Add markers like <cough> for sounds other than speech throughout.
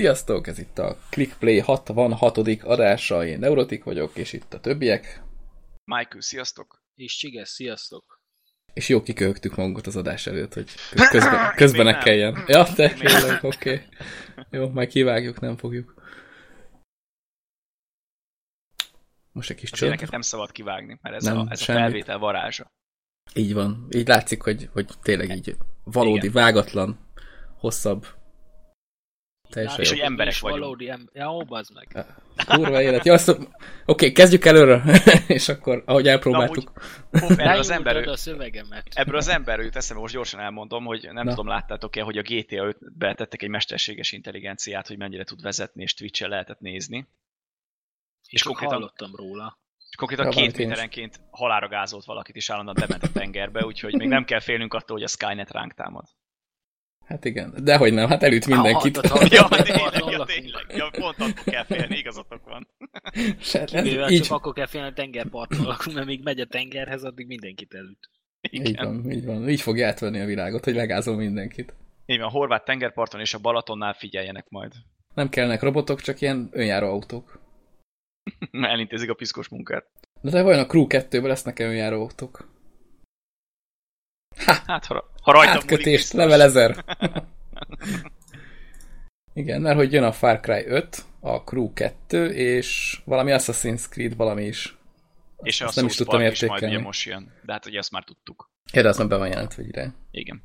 Sziasztok, ez itt a Clickplay 66. adása, én Neurotik vagyok, és itt a többiek. Michael, sziasztok! És Csiges, sziasztok! És jó kiköhögtük magunkat az adás előtt, hogy közben, <laughs> közben ne kelljen. Ja, te, oké. Okay. Jó, majd kivágjuk, nem fogjuk. Most egy kis csönd. nem szabad kivágni, mert ez, nem, a, ez a felvétel varázsa. Így van. Így látszik, hogy, hogy tényleg így valódi, Igen. vágatlan, hosszabb Teljesen és hogy emberek vagyunk. Valódi em ja, ó, bazd meg. Kurva élet. Ja, azt... Oké, okay, kezdjük előre, <laughs> és akkor, ahogy elpróbáltuk. Na, úgy, ebből az emberről, a szövegemet. Ebből az emberről jut eszembe, most gyorsan elmondom, hogy nem Na. tudom, láttátok-e, hogy a GTA 5-be tettek egy mesterséges intelligenciát, hogy mennyire tud vezetni, és Twitch-en lehetett nézni. És konkrétan, hallottam róla. És konkrétan ja, két méterenként halára gázolt valakit, és állandóan bement a tengerbe, úgyhogy még nem kell félnünk attól, hogy a Skynet ránk támad. Hát igen, de hogy nem, hát elüt mindenkit. Ah, <laughs> ja, tényleg, ja, tényleg. Ja, pont attól kell félni, igazatok van. <laughs> Kivéve így... csak akkor kell félni a tengerparton lakunk, mert még megy a tengerhez, addig mindenkit elüt. Igen. Így van, így van. Így fogja átvenni a világot, hogy legázol mindenkit. Így van, a horvát tengerparton és a Balatonnál figyeljenek majd. Nem kellnek robotok, csak ilyen önjáró autók. <laughs> Elintézik a piszkos munkát. De, de vajon a Crew 2-ben lesznek önjáró autók? Ha, hát, ha, ha rajta Átkötést, level 1000. <laughs> Igen, mert hogy jön a Far Cry 5, a Crew 2, és valami Assassin's Creed valami is. És azt a nem is tudtam értékelni. Is majd ugye most jön, de hát ugye azt már tudtuk. Ja, de azt már be van jelentve ide. Igen.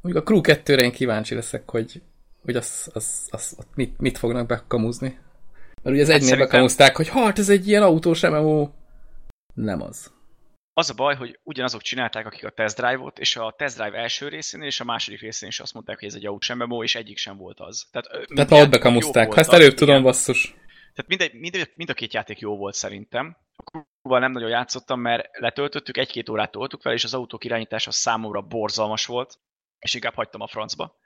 Mondjuk a Crew 2-re én kíváncsi leszek, hogy, hogy az, az, az, az mit, mit fognak bekamuzni. Mert ugye az hát egynél szerintem... bekamuzták, hogy hát ez egy ilyen autós MMO. Nem az. Az a baj, hogy ugyanazok csinálták, akik a Test Drive-ot, és a Test Drive első részén és a második részén is azt mondták, hogy ez egy autós MMO, és egyik sem volt az. Tehát, Tehát ott bekamuszták, ha ezt előbb tudom, basszus. Tehát mind, mind, mind a két játék jó volt szerintem. A nem nagyon játszottam, mert letöltöttük, egy-két órát toltuk fel, és az autók irányítása számomra borzalmas volt, és inkább hagytam a francba.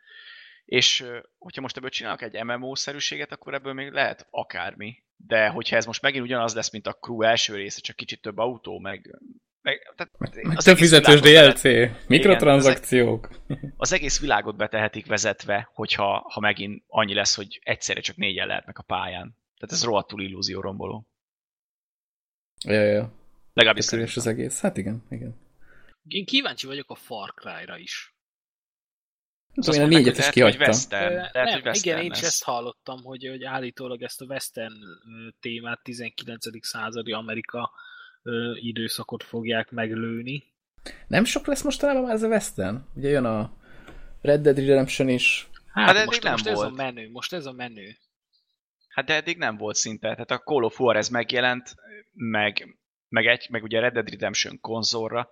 És hogyha most ebből csinálok egy MMO-szerűséget, akkor ebből még lehet akármi. De hogyha ez most megint ugyanaz lesz, mint a crew első része, csak kicsit több autó, meg meg, tehát meg több fizetős DLC, betet... mikrotranszakciók. Igen, az, egész világot betehetik vezetve, hogyha ha megint annyi lesz, hogy egyszerre csak négyen lehetnek a pályán. Tehát ez rohadtul illúzió romboló. Ja, ja. Legalábbis az egész. Hát igen, igen. Én kíváncsi vagyok a Far Cry-ra is. Tudom, én a négyet is kihagytam. Western, lehet, nem, hogy Western igen, én is ezt hallottam, hogy, hogy állítólag ezt a Western témát 19. századi Amerika ö, időszakot fogják meglőni. Nem sok lesz mostanában már ez a Western? Ugye jön a Red Dead Redemption is. Hát, hát most, nem most volt. ez a menő, most ez a menő. Hát de eddig nem volt szinte. Tehát a Call of Juarez megjelent, meg, meg, egy, meg ugye Red Dead Redemption konzolra,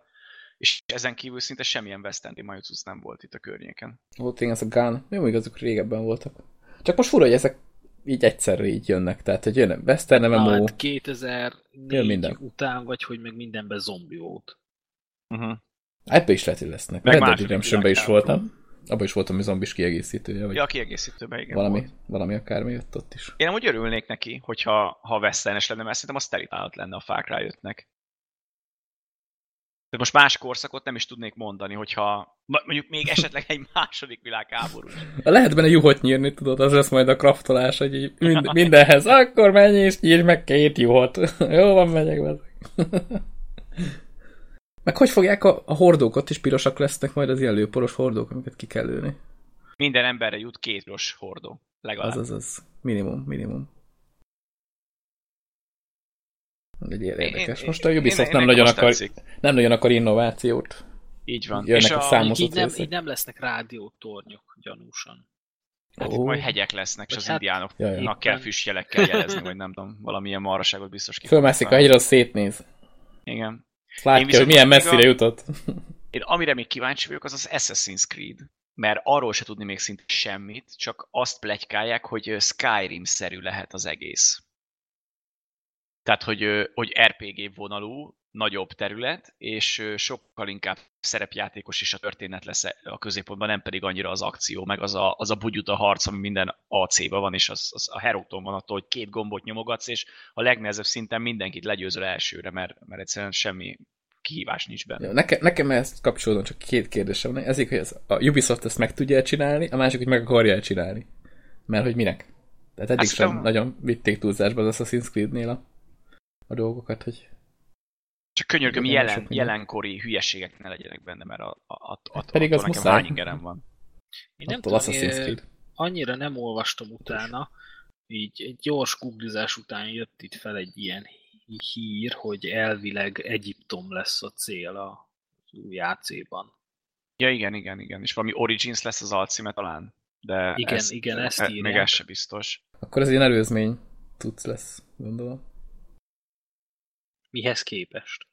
és ezen kívül szinte semmilyen Western Majutus nem volt itt a környéken. Volt igen, ez a Gun. Jó, még azok régebben voltak. Csak most fura, hogy ezek így egyszerre így jönnek. Tehát, hogy jön Western MMO... Na, hát 2004 minden. után vagy, hogy meg mindenben zombi volt. Mhm. Uh-huh. Ebbe is lehet, hogy lesznek. Meg Red Dead redemption is voltam. Abban is voltam, hogy zombis kiegészítője. Vagy ja, kiegészítőben, igen. Valami, volt. valami akármi jött ott is. Én amúgy örülnék neki, hogyha ha westernes lenne, mert szerintem az teli lenne a Far Cry tehát most más korszakot nem is tudnék mondani, hogyha mondjuk még esetleg egy második világháború. Lehet benne juhot nyírni, tudod, az lesz majd a kraftolás, hogy mind, <laughs> mindenhez. Akkor menj és nyírj meg két juhot. <laughs> Jó van, megyek be. <laughs> Meg hogy fogják a, a hordókat is pirosak lesznek majd az ilyen hordók, amiket ki kell lőni? Minden emberre jut két piros hordó, legalább. Az, az, az. Minimum, minimum. Egy érdekes. Most a Ubisoft én, nem, nagyon akar, nem nagyon akar innovációt. Így van. Jönnek és a, a számozott így nem, így nem lesznek rádiótornyok gyanúsan. Hát oh. majd hegyek lesznek, és az hát, indiánoknak jaj. kell füstjelekkel jelezni, vagy nem tudom, valamilyen marraságot biztos ki. Fölmászik a hegyre, az szétnéz. Igen. Látja, hogy milyen messzire a... jutott. Én amire még kíváncsi vagyok, az az Assassin's Creed. Mert arról se tudni még szinte semmit, csak azt plegykálják, hogy Skyrim-szerű lehet az egész. Tehát, hogy, hogy RPG vonalú, nagyobb terület, és sokkal inkább szerepjátékos is a történet lesz a középpontban, nem pedig annyira az akció, meg az a, az a bugyuta harc, ami minden AC-ban van, és az, az a Heróton van attól, hogy két gombot nyomogatsz, és a legnehezebb szinten mindenkit legyőzöl elsőre, mert, mert egyszerűen semmi kihívás nincs benne. Ja, nekem, nekem ezt kapcsolódom csak két kérdésem van. Ezik, hogy ez, a Ubisoft ezt meg tudja csinálni, a másik, hogy meg akarja csinálni. Mert hogy minek? Tehát eddig Hát sem nagyon vitték túlzásba az Assassin's Creed-nél a, a dolgokat, hogy Csak könyörgöm, jelen, jelenkori hülyeségek ne legyenek benne, mert a, a, a, a, Pedig az nekem hány ingerem van. Én nem tudom, annyira nem olvastam utána, így egy gyors googlizás után jött itt fel egy ilyen hír, hogy elvileg Egyiptom lesz a cél a új AC-ban. Ja, igen, igen, igen. És valami Origins lesz az alcíme talán. De Igen, ezt, igen, ezt e- Még írják. ez se biztos. Akkor ez ilyen előzmény tudsz lesz, gondolom. Mihez képest?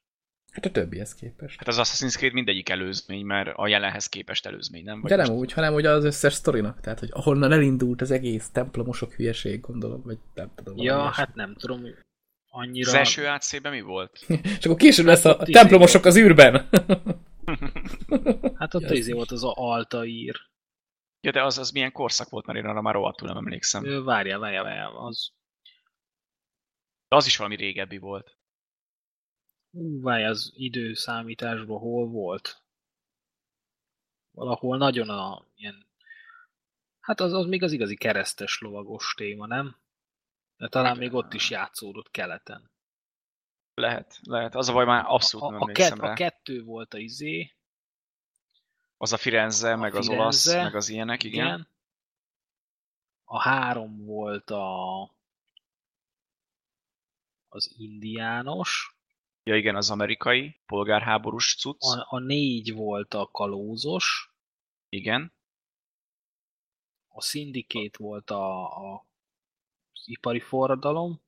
Hát a többihez képest. Hát az Assassin's Creed mindegyik előzmény, mert a jelenhez képest előzmény, nem? Vagy De nem most- úgy, hanem ugye az összes sztorinak. Tehát, hogy ahonnan elindult az egész templomosok hülyeség, gondolom, vagy nem tudom. Ja, hát nem tudom, annyira... Az első AC-ben mi volt? <laughs> És akkor később lesz a, a izé templomosok az űrben. <laughs> Hát ott ez volt az a Altaír. Ja, de az, az milyen korszak volt, mert én arra már rohadtul nem emlékszem. Várjál, várjál, várjál, az... De az is valami régebbi volt. Ú, várjál, az időszámításban hol volt? Valahol nagyon a ilyen... Hát az, az még az igazi keresztes lovagos téma, nem? De talán még ott is játszódott keleten. Lehet, lehet. Az a baj, már abszolút a, nem a, emlékszem rá. a kettő volt a izé, Az a Firenze, a meg az Firenze, olasz, meg az ilyenek, igen. igen. A három volt a az indiános, Ja, igen, az amerikai, polgárháborús cucc. a, a négy volt a kalózos, Igen. a szindikét volt a, a az ipari forradalom,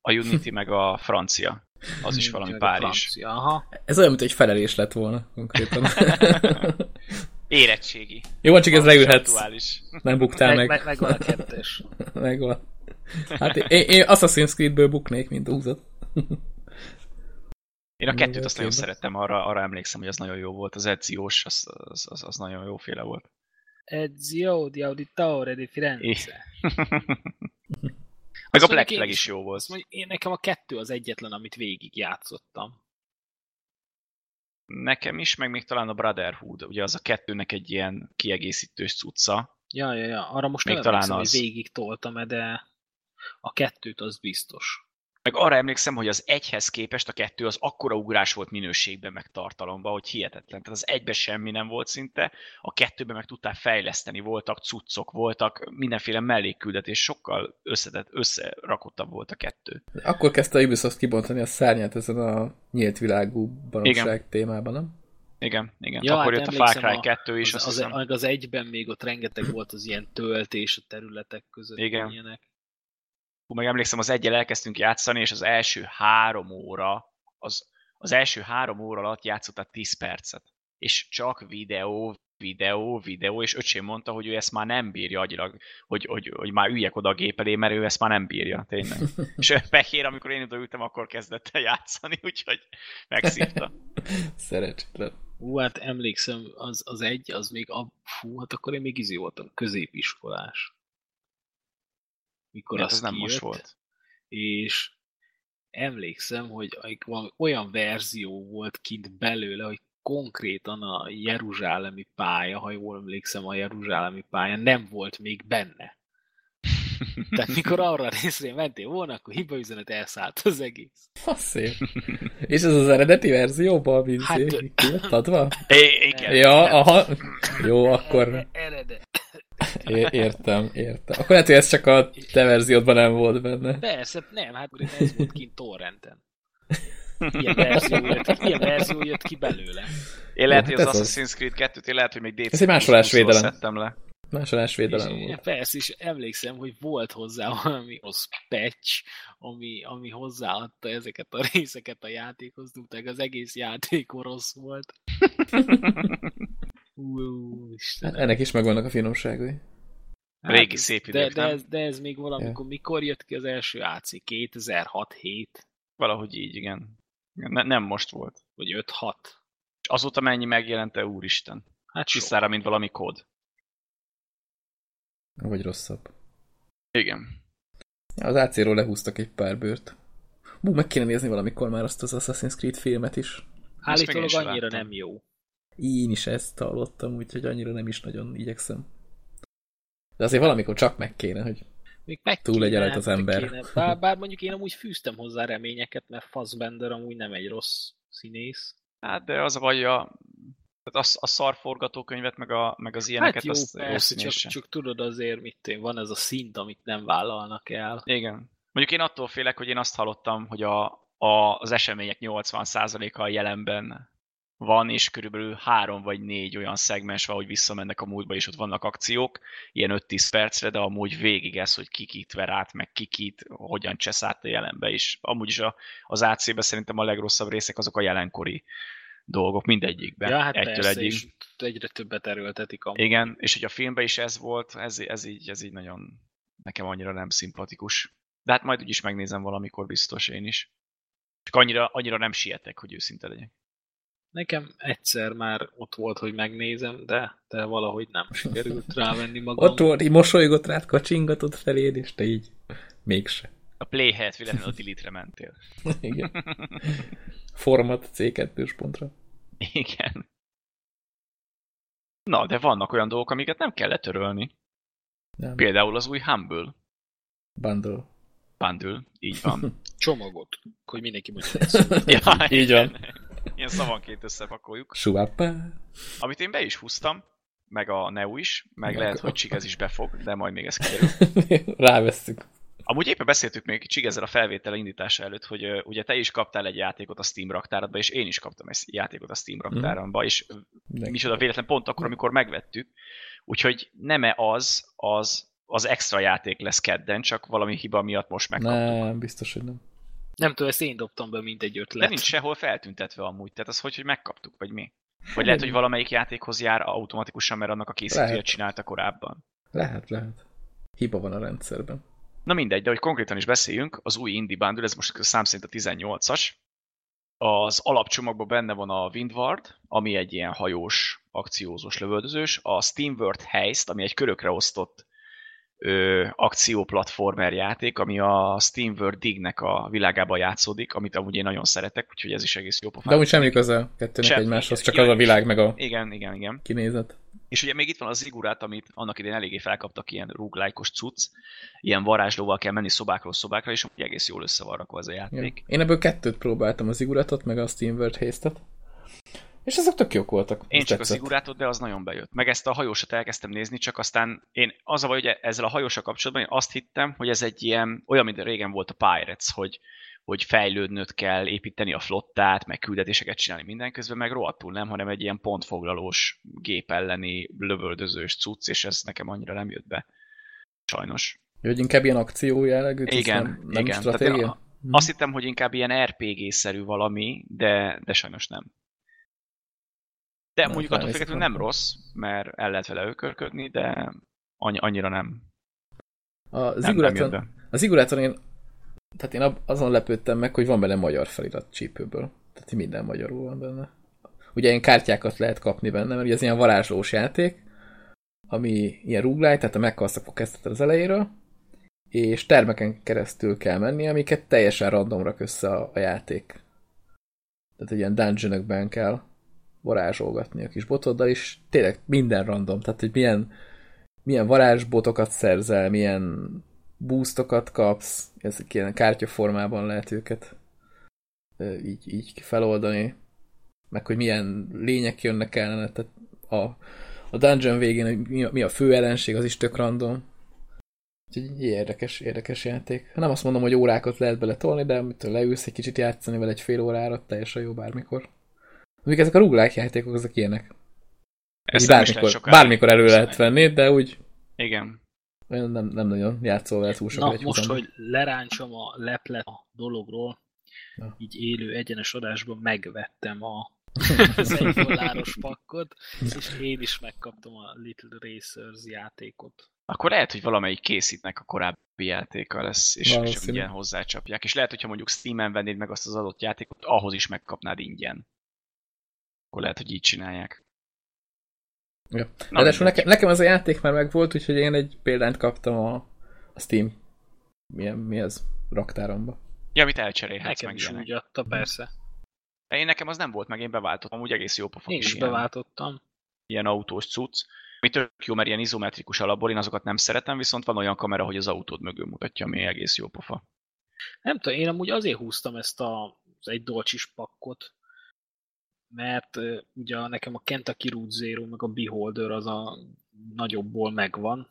A Unity meg a francia. Az is valami Párizs. francia, Aha. Ez olyan, mint egy felelés lett volna konkrétan. <laughs> Érettségi. Jó, van, csak ez leülhetsz. Aktuális. Nem buktál Meg, meg. meg, megvan a kettes. <laughs> Megvan. Hát én, én Assassin's Creedből buknék, mint húzat. Én a kettőt azt nagyon szerettem, arra, arra emlékszem, hogy az nagyon jó volt. Az Eziós, az, az, az, az nagyon jóféle volt. Ezio di Auditore di Firenze. <laughs> Meg a Black Flag is- jó volt. Mondja, én nekem a kettő az egyetlen, amit végig játszottam. Nekem is, meg még talán a Brotherhood. Ugye az a kettőnek egy ilyen kiegészítős cucca. Ja, ja, ja. Arra most Még nem talán emlékszem, az. hogy végig toltam de a kettőt az biztos. Meg arra emlékszem, hogy az egyhez képest a kettő az akkora ugrás volt minőségben, meg tartalomban, hogy hihetetlen. Tehát az egyben semmi nem volt szinte, a kettőben meg tudtál fejleszteni, voltak cuccok, voltak mindenféle mellékküldetés, sokkal összetett, összerakottabb volt a kettő. Akkor kezdte a Ubisoft kibontani a szárnyát ezen a nyílt világú baromság témában, nem? Igen, igen. Ja, Akkor hát jött a Far Cry 2 is, az, azt az, hiszem. az, az egyben még ott rengeteg volt az ilyen töltés a területek között. Igen. Ilyenek. Hú, meg emlékszem, az egyel elkezdtünk játszani, és az első három óra, az, az első három óra alatt játszottál 10 percet. És csak videó, videó, videó, és öcsém mondta, hogy ő ezt már nem bírja agyilag, hogy, hogy, hogy már üljek oda a gép elé, mert ő ezt már nem bírja, tényleg. <laughs> és fehér, amikor én odaültem, akkor kezdett el játszani, <laughs> úgyhogy megszívta. Szerencsétlen. Hú, hát emlékszem, az, az egy, az még, a, fú, hát akkor én még izé voltam, középiskolás. Mikor Hát az nem kijött, most volt. És emlékszem, hogy olyan verzió volt kint belőle, hogy konkrétan a jeruzsálemi pálya, ha jól emlékszem, a jeruzsálemi pálya nem volt még benne. <laughs> Tehát mikor arra a részre mentél volna, akkor hibaüzenet elszállt az egész. Szép. És ez az eredeti verzióban, mint Hát- ki lett adva? É, igen. Ja, aha. Jó, akkor Eredet. É- értem, értem. Akkor lehet, hogy ez csak a te verziódban nem volt benne. Persze, nem, hát ez volt kint torrenten. Ilyen verzió jött, ilyen verzió jött ki belőle. Én lehet, Jó, hogy hát az. Assassin's Creed 2-t, én lehet, hogy még DC Ez egy másolásvédelem. szedtem le. Másolásvédelem És, volt. persze, és emlékszem, hogy volt hozzá valami az patch, ami, ami hozzáadta ezeket a részeket a játékhoz, tudták, az egész játék orosz volt. <laughs> Hát ennek is megvannak a finomságai. Régi ez- szép de, idők, de, nem? ez, de ez még valamikor, mikor jött ki az első AC? 2006-7? Valahogy így, igen. Ne, nem most volt. Vagy 5-6? És azóta mennyi megjelente, úristen. Hát. Tisztára, mint valami kód. Vagy rosszabb. Igen. Ja, az AC-ról lehúztak egy pár bőrt. Bú, meg kéne nézni valamikor már azt az Assassin's Creed filmet is. Állítólag annyira láttam. nem jó. Én is ezt hallottam, úgyhogy annyira nem is nagyon igyekszem. De azért valamikor csak meg kéne, hogy Még meg Túl legyen kéne, rajta az meg ember. Kéne. Bár, bár mondjuk én amúgy fűztem hozzá reményeket, mert Fassbender amúgy nem egy rossz színész. Hát de az a baj, a, tehát a, a szar forgatókönyvet, meg, a, meg az ilyeneket, hát jó, azt persze, rossz csak, csak tudod azért, mit én, van ez a szint, amit nem vállalnak el. Igen. Mondjuk én attól félek, hogy én azt hallottam, hogy a, a, az események 80%-a a jelenben van, és körülbelül három vagy négy olyan szegmens van, hogy visszamennek a múltba, és ott vannak akciók, ilyen 5-10 percre, de amúgy végig ez, hogy kikit ver át, meg kikit, hogyan csesz át a jelenbe, és amúgy is a, az AC-ben szerintem a legrosszabb részek azok a jelenkori dolgok, mindegyikben, Ja, hát egytől persze, egyig. és egyre többet erőltetik amúgy. Igen, és hogy a filmben is ez volt, ez, ez, így, ez így nagyon nekem annyira nem szimpatikus. De hát majd úgyis megnézem valamikor biztos én is. Csak annyira, annyira nem sietek, hogy őszinte legyek. Nekem egyszer már ott volt, hogy megnézem, de, de valahogy nem sikerült rávenni magam. ott volt, így mosolygott rád, kacsingatott feléd, és te így mégse. A play helyett véletlenül a delete-re mentél. <laughs> Igen. Format C2-s pontra. Igen. Na, de vannak olyan dolgok, amiket nem kell letörölni. Nem. Például az új Humble Bundle. bundle, így van. <laughs> Csomagot, hogy mindenki mondja <laughs> ja, Így van. Ilyen szavanként összepakoljuk. Suappa. Amit én be is húztam, meg a Neo is, meg Meg lehet, hogy Csigez is befog, de majd még ez kiderül. <laughs> Rávesszük. Amúgy éppen beszéltük még Csigezzel a felvétel indítása előtt, hogy ö, ugye te is kaptál egy játékot a Steam raktáradba, és én is kaptam egy játékot a Steam raktáramba, és Mindenki. micsoda véletlen pont akkor, amikor megvettük. Úgyhogy nem-e az, az, az extra játék lesz kedden, csak valami hiba miatt most megkaptuk. Nem, biztos, hogy nem. Nem tudom, ezt én dobtam be, mint egy ötlet. De nincs sehol feltüntetve amúgy, tehát az hogy, hogy megkaptuk, vagy mi? Vagy lehet, hogy valamelyik játékhoz jár automatikusan, mert annak a készítője Lehet. csinálta korábban. Lehet, lehet. Hiba van a rendszerben. Na mindegy, de hogy konkrétan is beszéljünk, az új Indie Bundle, ez most szám szerint a 18-as. Az alapcsomagban benne van a Windward, ami egy ilyen hajós, akciózós lövöldözős, a Steamworld Heist, ami egy körökre osztott ö, akcióplatformer játék, ami a Steamworld Dignek a világában játszódik, amit amúgy én nagyon szeretek, úgyhogy ez is egész jó pofán. De úgy semmi köze kettőnek Semmi. egymáshoz, csak Ja, az a világ meg a Igen, igen, igen. kinézet. És ugye még itt van a Zigurát, amit annak idején eléggé felkaptak ilyen roguelike-os cucc, ilyen varázslóval kell menni szobákról szobákra, és amúgy egész jól össze van rakva ez a Ja. játék. Én ebből kettőt próbáltam, az iguratot, meg a Steamworld Haste-et. És ezek tök jók voltak. Én csak a tetszett. Zigurátot, de az nagyon bejött. Meg ezt a hajósat elkezdtem nézni, csak aztán én az a baj, hogy ezzel a hajósal kapcsolatban én azt hittem, hogy ez egy ilyen, olyan, mint régen volt a Pirates, hogy, hogy fejlődnöd kell, építeni a flottát, meg küldetéseket csinálni minden közben, meg rohadtul nem, hanem egy ilyen pontfoglalós, gép elleni, lövöldözős cucc, és ez nekem annyira nem jött be. Sajnos. Hogy inkább ilyen akció jellegű, Igen, nem, nem igen. stratégia? Tehát én Hm. Azt hittem, hogy inkább ilyen RPG-szerű valami, de, de sajnos nem. De Nem, mondjuk attól függetlenül nem rossz, mert el lehet vele ökörködni, de annyi, annyira nem. A be. az Ziguraton én, tehát én azon lepődtem meg, hogy van benne magyar felirat csípőből. Tehát minden magyarul van benne. Ugye ilyen kártyákat lehet kapni benne, mert ugye ez ilyen varázslós játék, ami ilyen roguelite, tehát a meghalsz, akkor kezdheted az elejéről, és termeken keresztül kell menni, amiket teljesen random rak össze a, a játék. Tehát egy ilyen dungeonökben kell varázsolgatni a kis botoddal, és tényleg minden random, tehát hogy milyen, milyen varázsbotokat szerzel, milyen boostokat kapsz, ezek ilyen kártyaformában lehet őket így, így feloldani, meg hogy milyen lények jönnek ellene, tehát a, a dungeon végén hogy mi a, mi a fő ellenség, az is tök random. Úgyhogy érdekes, érdekes játék. Nem azt mondom, hogy órákat lehet bele tolni, de amitől leülsz egy kicsit játszani vele egy fél órára, teljesen jó bármikor. Még ezek a roguelike játékok, azok ilyenek. Ezt Így lehet bármikor, bármikor elő lehet venni, de úgy Igen. olyan nem, nem nagyon játszol vele túl sokat Na, most, húzamban. hogy leráncsam a leplet a dologról, Na. így élő egyenes adásban megvettem a <laughs> az egy dolláros pakkot, és én is megkaptam a Little Racers játékot. Akkor lehet, hogy valamelyik készítnek a korábbi játéka lesz, és, és Valószínű. ingyen hozzácsapják. És lehet, hogyha mondjuk Steam-en vennéd meg azt az adott játékot, ahhoz is megkapnád ingyen. Akkor lehet, hogy így csinálják. Ja. Na, Ráadásul nekem, nekem ez a játék már megvolt, úgyhogy én egy példányt kaptam a, a Steam milyen, mi ez? Raktáramba. Ja, amit elcserélhetsz Nekem meg is úgy adta, persze. De Én nekem az nem volt meg, én beváltottam, úgy egész jó pofa Én is ilyen. beváltottam. ilyen autós cucc, ami tök jó, mert ilyen izometrikus alapból, én azokat nem szeretem, viszont van olyan kamera, hogy az autód mögül mutatja, ami egész jó pofa. Nem tudom, én amúgy azért húztam ezt a, az egy dolcsis pakkot, mert uh, ugye nekem a Kentucky Route Zero meg a Beholder az a nagyobbból megvan.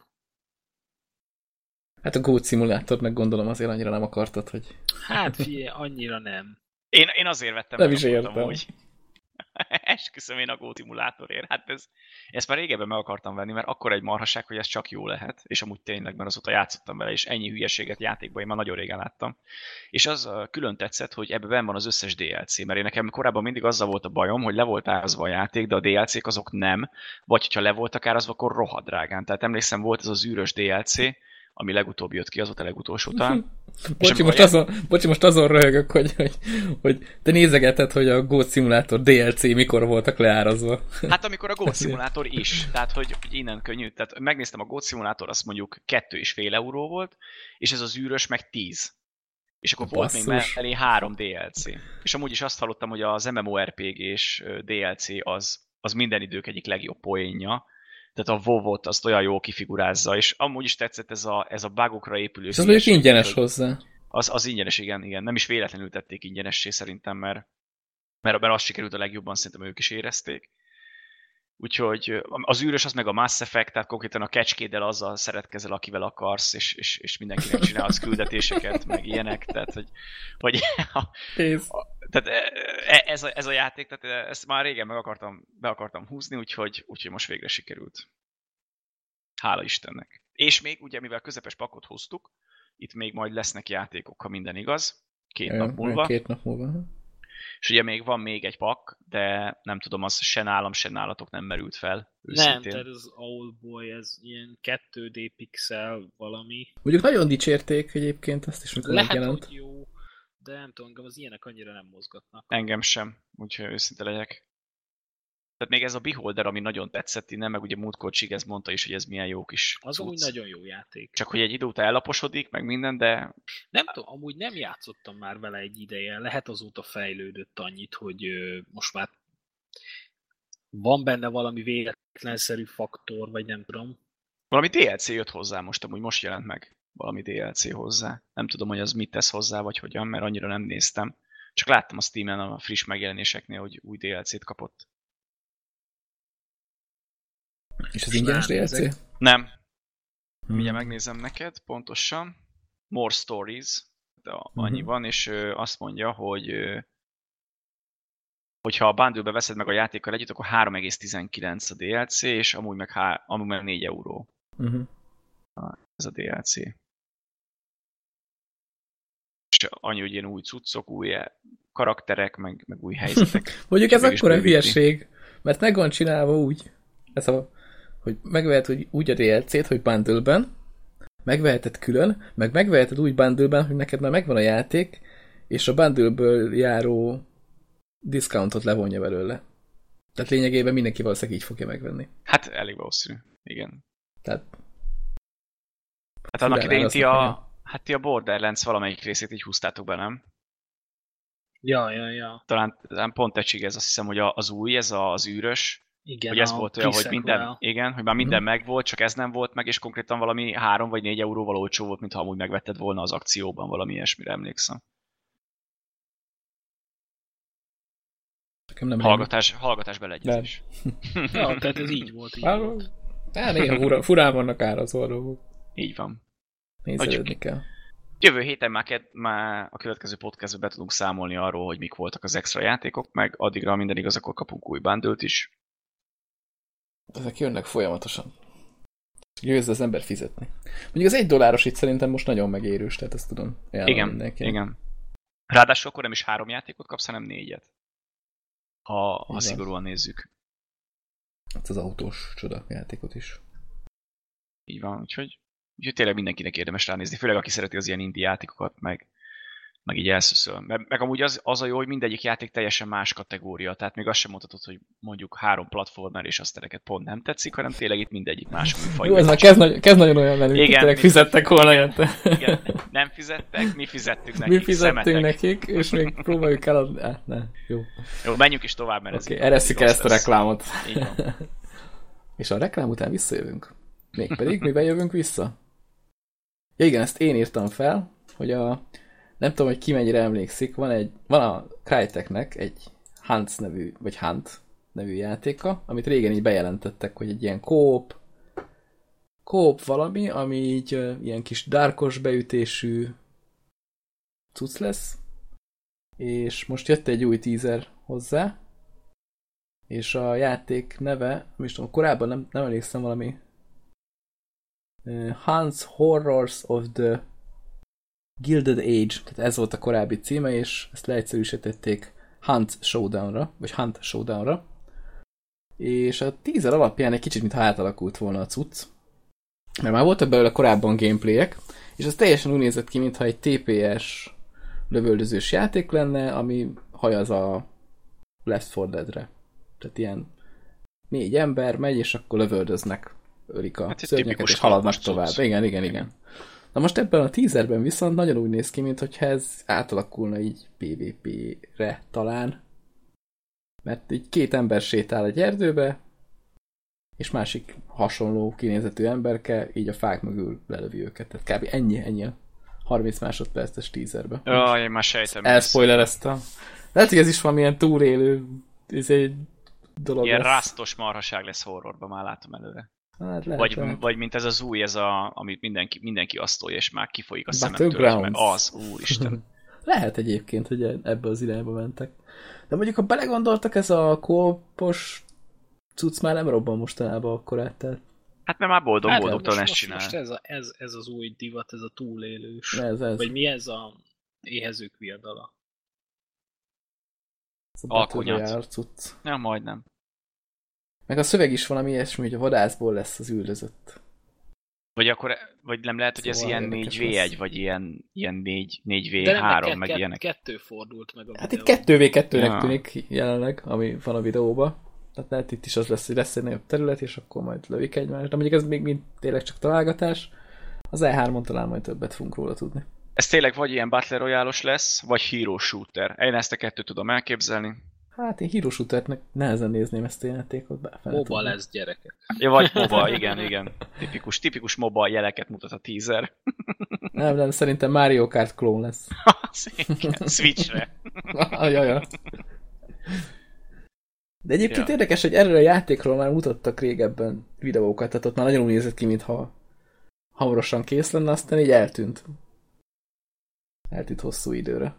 Hát a Goat Simulator meg gondolom azért annyira nem akartad, hogy... Hát figyelj, annyira nem. Én, én azért vettem Nem is értem. hogy <laughs> esküszöm én a Go Simulatorért. Hát ez, ezt már régebben meg akartam venni, mert akkor egy marhaság, hogy ez csak jó lehet, és amúgy tényleg, mert azóta játszottam vele, és ennyi hülyeséget játékban én már nagyon régen láttam. És az külön tetszett, hogy ebben ben van az összes DLC, mert én nekem korábban mindig azzal volt a bajom, hogy le volt árazva a játék, de a DLC-k azok nem, vagy hogyha le voltak árazva, akkor rohadt drágán. Tehát emlékszem, volt ez az űrös DLC, ami legutóbb jött ki, az volt a legutolsó <laughs> talán. bocsi, most azon, bocsi, most azon röhögök, hogy, hogy, hogy te nézegeted, hogy a Goat Simulator DLC mikor voltak leárazva. Hát amikor a Goat Simulator is, tehát hogy innen könnyű. Tehát megnéztem a Goat Simulator, azt mondjuk kettő és fél euró volt, és ez az űrös meg tíz. És akkor Basszus. volt még mellé három DLC. És amúgy is azt hallottam, hogy az MMORPG-s DLC az, az minden idők egyik legjobb poénja, tehát a WoW-ot azt olyan jól kifigurázza, és amúgy is tetszett ez a, ez a bugokra épülő... És az mondjuk ingyenes hozzá. Az, az ingyenes, igen, igen. Nem is véletlenül tették ingyenessé szerintem, mert, mert, mert azt sikerült a legjobban, szerintem ők is érezték. Úgyhogy az űrös az meg a Mass Effect, tehát konkrétan a kecskéddel azzal szeretkezel, akivel akarsz, és, és, és mindenkinek csinálsz <laughs> küldetéseket, meg ilyenek, tehát hogy, hogy a, a, tehát e, e, ez a, ez a játék, tehát ezt már régen meg akartam, be akartam húzni, úgyhogy, úgyhogy most végre sikerült. Hála Istennek. És még ugye, mivel közepes pakot hoztuk, itt még majd lesznek játékok, ha minden igaz, két nap múlva. Két nap múlva. És ugye még van még egy pak, de nem tudom, az se nálam, se nálatok nem merült fel. Őszintén. Nem, tehát az Old Boy, ez ilyen 2D pixel valami. Mondjuk nagyon dicsérték egyébként azt is, mikor Lehet, megjelent. hogy jó, de nem tudom, engem az ilyenek annyira nem mozgatnak. Engem sem, úgyhogy őszinte legyek. Tehát még ez a Beholder, ami nagyon tetszett innen, meg ugye múltkor ez mondta is, hogy ez milyen jó kis Az úgy nagyon jó játék. Csak hogy egy idő után ellaposodik, meg minden, de... Nem tudom, amúgy nem játszottam már vele egy ideje. Lehet azóta fejlődött annyit, hogy most már van benne valami véletlenszerű faktor, vagy nem tudom. Valami DLC jött hozzá most, amúgy most jelent meg valami DLC hozzá. Nem tudom, hogy az mit tesz hozzá, vagy hogyan, mert annyira nem néztem. Csak láttam a Steam-en a friss megjelenéseknél, hogy új DLC-t kapott. És az ingyenes DLC? Nem. Hmm. Mindjárt megnézem neked pontosan. More Stories, de annyi hmm. van, és azt mondja, hogy hogyha a bundle veszed meg a játékkal együtt, akkor 3,19 a DLC, és amúgy meg, há, amúgy meg 4 euró. Uh-huh. Ez a DLC. Annyi, hogy ilyen új cuccok, új karakterek, meg, meg új helyzetek. <laughs> Mondjuk ez akkor a hülyeség, mert meg van csinálva úgy, ez a hogy megvehet hogy úgy a DLC-t, hogy bundle-ben, megveheted külön, meg megveheted úgy bundle hogy neked már megvan a játék, és a bundle járó discountot levonja belőle. Tehát lényegében mindenki valószínűleg így fogja megvenni. Hát elég valószínű, igen. Tehát... Hát annak idején ti a, hát ti a Borderlands valamelyik részét így húztátok be, nem? Ja, ja, ja. Talán, talán pont egy ez azt hiszem, hogy az új, ez az űrös, igen, hogy ez volt olyan, hogy minden, igen, hogy már minden mm-hmm. megvolt, csak ez nem volt meg, és konkrétan valami 3 vagy 4 euróval olcsó volt, mintha amúgy megvetted volna az akcióban, valami ilyesmire emlékszem. Nem hallgatás, hallgatás beleegyezés. ja, tehát ez így volt. Így Há, volt. Á, néha furán vannak árazva a dolgok. Így van. Néződni kell. Jövő héten már, ked, már a következő podcastban be tudunk számolni arról, hogy mik voltak az extra játékok, meg addigra minden igaz, akkor kapunk új bundle is. Ezek jönnek folyamatosan. Győzze az ember fizetni. Mondjuk az egy dolláros itt szerintem most nagyon megérős, tehát ezt tudom Igen, mindenki. igen. Ráadásul akkor nem is három játékot kapsz, hanem négyet. Ha, ha szigorúan nézzük. Hát az autós csoda játékot is. Így van, úgyhogy, úgyhogy tényleg mindenkinek érdemes ránézni, főleg aki szereti az ilyen indie játékokat, meg meg így elszöszöl. Meg, meg amúgy az, az a jó, hogy mindegyik játék teljesen más kategória, tehát még azt sem mondhatod, hogy mondjuk három platformer és azt tereket pont nem tetszik, hanem tényleg itt mindegyik más műfaj. Jó, ez már kezd, nagy, kezd nagyon olyan menő, igen, tényleg fizettek volna érte. Igen, nem fizettek, mi fizettük nekik. Mi fizettünk szemetek. nekik, és még próbáljuk eladni. Eh, ne, jó. Jó, menjünk is tovább, mert okay, ez... Eresszük el ezt a reklámot. <laughs> És a reklám után visszajövünk. Mégpedig, mivel jövünk vissza? Ja igen, ezt én írtam fel, hogy a nem tudom, hogy ki mennyire emlékszik, van, egy, van a Cryteknek egy Hunt nevű, vagy Hunt nevű játéka, amit régen így bejelentettek, hogy egy ilyen kóp, kóp valami, ami így ilyen kis dárkos beütésű cucc lesz, és most jött egy új teaser hozzá, és a játék neve, most tudom, korábban nem, nem emlékszem valami Hans Horrors of the Gilded Age, tehát ez volt a korábbi címe, és ezt leegyszerűsítették Hunt Showdownra, vagy Hunt Showdownra. És a teaser alapján egy kicsit, mintha átalakult volna a cucc. Mert már voltak belőle korábban gameplayek, és ez teljesen úgy nézett ki, mintha egy TPS lövöldözős játék lenne, ami hajaz a Left 4 Dead-re. Tehát ilyen négy ember megy, és akkor lövöldöznek, ölik a hát szörnyeket, és haladnak tovább. Cucc. Igen, igen, igen. Na most ebben a teaserben viszont nagyon úgy néz ki, mintha ez átalakulna így PvP-re talán. Mert így két ember sétál egy erdőbe, és másik hasonló kinézetű emberke így a fák mögül lelövi őket. Tehát kb. ennyi, ennyi a 30 másodperces teaserbe. Jaj, én már sejtem. Elspoilereztem. Lehet, hogy ez is valamilyen túlélő ez egy dolog Ilyen lesz. rásztos marhaság lesz horrorban, már látom előre. Hát lehet, vagy, lehet. vagy mint ez az új, ez a, amit mindenki, mindenki asztolja, és már kifolyik a szemem tőle, mert az, úristen. <laughs> lehet egyébként, hogy ebbe az irányba mentek. De mondjuk, ha belegondoltak, ez a kópos cucc már nem robban mostanában akkor tehát Hát mert már boldog hát, boldogtalan ezt csinál. Most ez, a, ez, ez az új divat, ez a túlélős. Ez, ez. Vagy mi ez a éhezők viadala? Ez a Alkonyat. cucc. Ja, majdnem. Meg a szöveg is valami ilyesmi, hogy a vadászból lesz az üldözött. Vagy akkor, vagy nem lehet, hogy szóval ez ilyen 4v1, vagy ilyen, ilyen 4, 4v3, meg ke- ilyenek. kettő fordult meg a Hát videó. itt 2v2-nek ja. tűnik jelenleg, ami van a videóban. Tehát lehet itt is az lesz, hogy lesz egy nagyobb terület, és akkor majd lövik egymást. De mondjuk ez még mind tényleg csak találgatás. Az E3-on talán majd többet fogunk róla tudni. Ez tényleg vagy ilyen Battle royale lesz, vagy Hero Shooter. Én ezt a kettőt tudom elképzelni. Hát én Hero Shooternek nehezen nézném ezt a játékot. Be, MOBA lesz gyerekek. Ja, vagy MOBA, igen, igen. Tipikus, tipikus MOBA jeleket mutat a teaser. nem, nem, szerintem Mario Kart klón lesz. <laughs> Switchre. <laughs> ja, ja. De egyébként ja. érdekes, hogy erről a játékról már mutattak régebben videókat, tehát ott már nagyon úgy nézett ki, mintha hamarosan kész lenne, aztán így eltűnt. Eltűnt hosszú időre.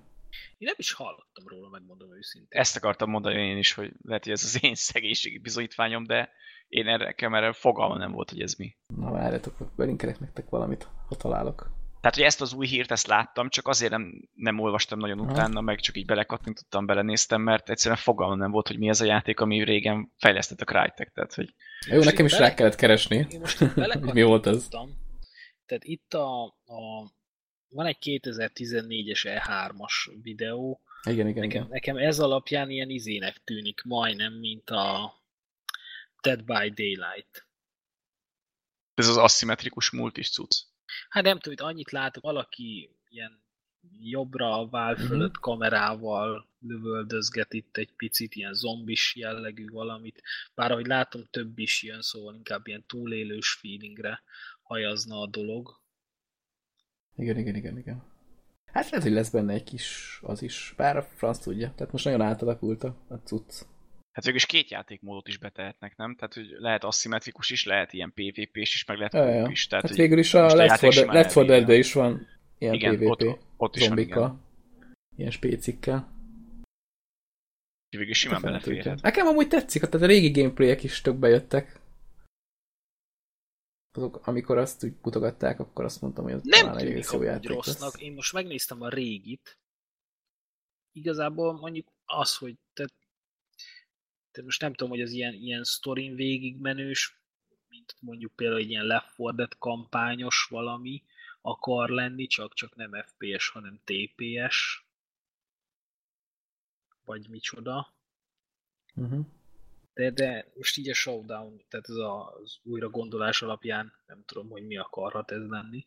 Én nem is hallottam róla, megmondom őszintén. Ezt akartam mondani én is, hogy lehet, hogy ez az én szegénységi bizonyítványom, de én erre, nekem erre fogalma nem volt, hogy ez mi. Na várjatok, belinkelek nektek valamit, ha találok. Tehát, hogy ezt az új hírt, ezt láttam, csak azért nem, nem olvastam nagyon utána, meg csak így belekattintottam, belenéztem, mert egyszerűen fogalmam nem volt, hogy mi ez a játék, ami régen fejlesztett a Crytek. Tehát, hogy... Jó, nekem is bele... rá kellett keresni. Én most <laughs> mi volt ez? Tehát itt a, a van egy 2014-es E3-as videó. Igen, igen, nekem, igen. Nekem ez alapján ilyen izének tűnik majdnem, mint a Dead by Daylight. Ez az aszimmetrikus multis cucc. Hát nem tudom, hogy annyit látok, valaki ilyen jobbra a vál mhm. fölött uh-huh. kamerával lövöldözget itt egy picit, ilyen zombis jellegű valamit. Bár ahogy látom, több is jön, szóval inkább ilyen túlélős feelingre hajazna a dolog. Igen, igen, igen, igen. Hát lehet, hogy lesz benne egy kis az is, bár a franc tudja. Tehát most nagyon átalakult a, cucc. Hát végül is két játékmódot is betehetnek, nem? Tehát, hogy lehet aszimmetrikus is, lehet ilyen PvP-s is, meg lehet ja, ja. is. Tehát, hát végül is a Left 4 Dead is van ilyen Igen, PvP ott, ott is zombika, van, igen. ilyen spécikkel. Végül simán beleférhet. Nekem amúgy tetszik, tehát a régi gameplayek is tök bejöttek azok, amikor azt úgy mutogatták, akkor azt mondtam, hogy az nem talán egy jó játék rossznak. Lesz. Én most megnéztem a régit. Igazából mondjuk az, hogy te, te most nem tudom, hogy az ilyen, ilyen sztorin végigmenős, mint mondjuk például egy ilyen Left 4 Dead kampányos valami akar lenni, csak, csak nem FPS, hanem TPS. Vagy micsoda. Uh-huh. De, de most így a showdown, tehát ez az újra gondolás alapján nem tudom, hogy mi akarhat ez lenni.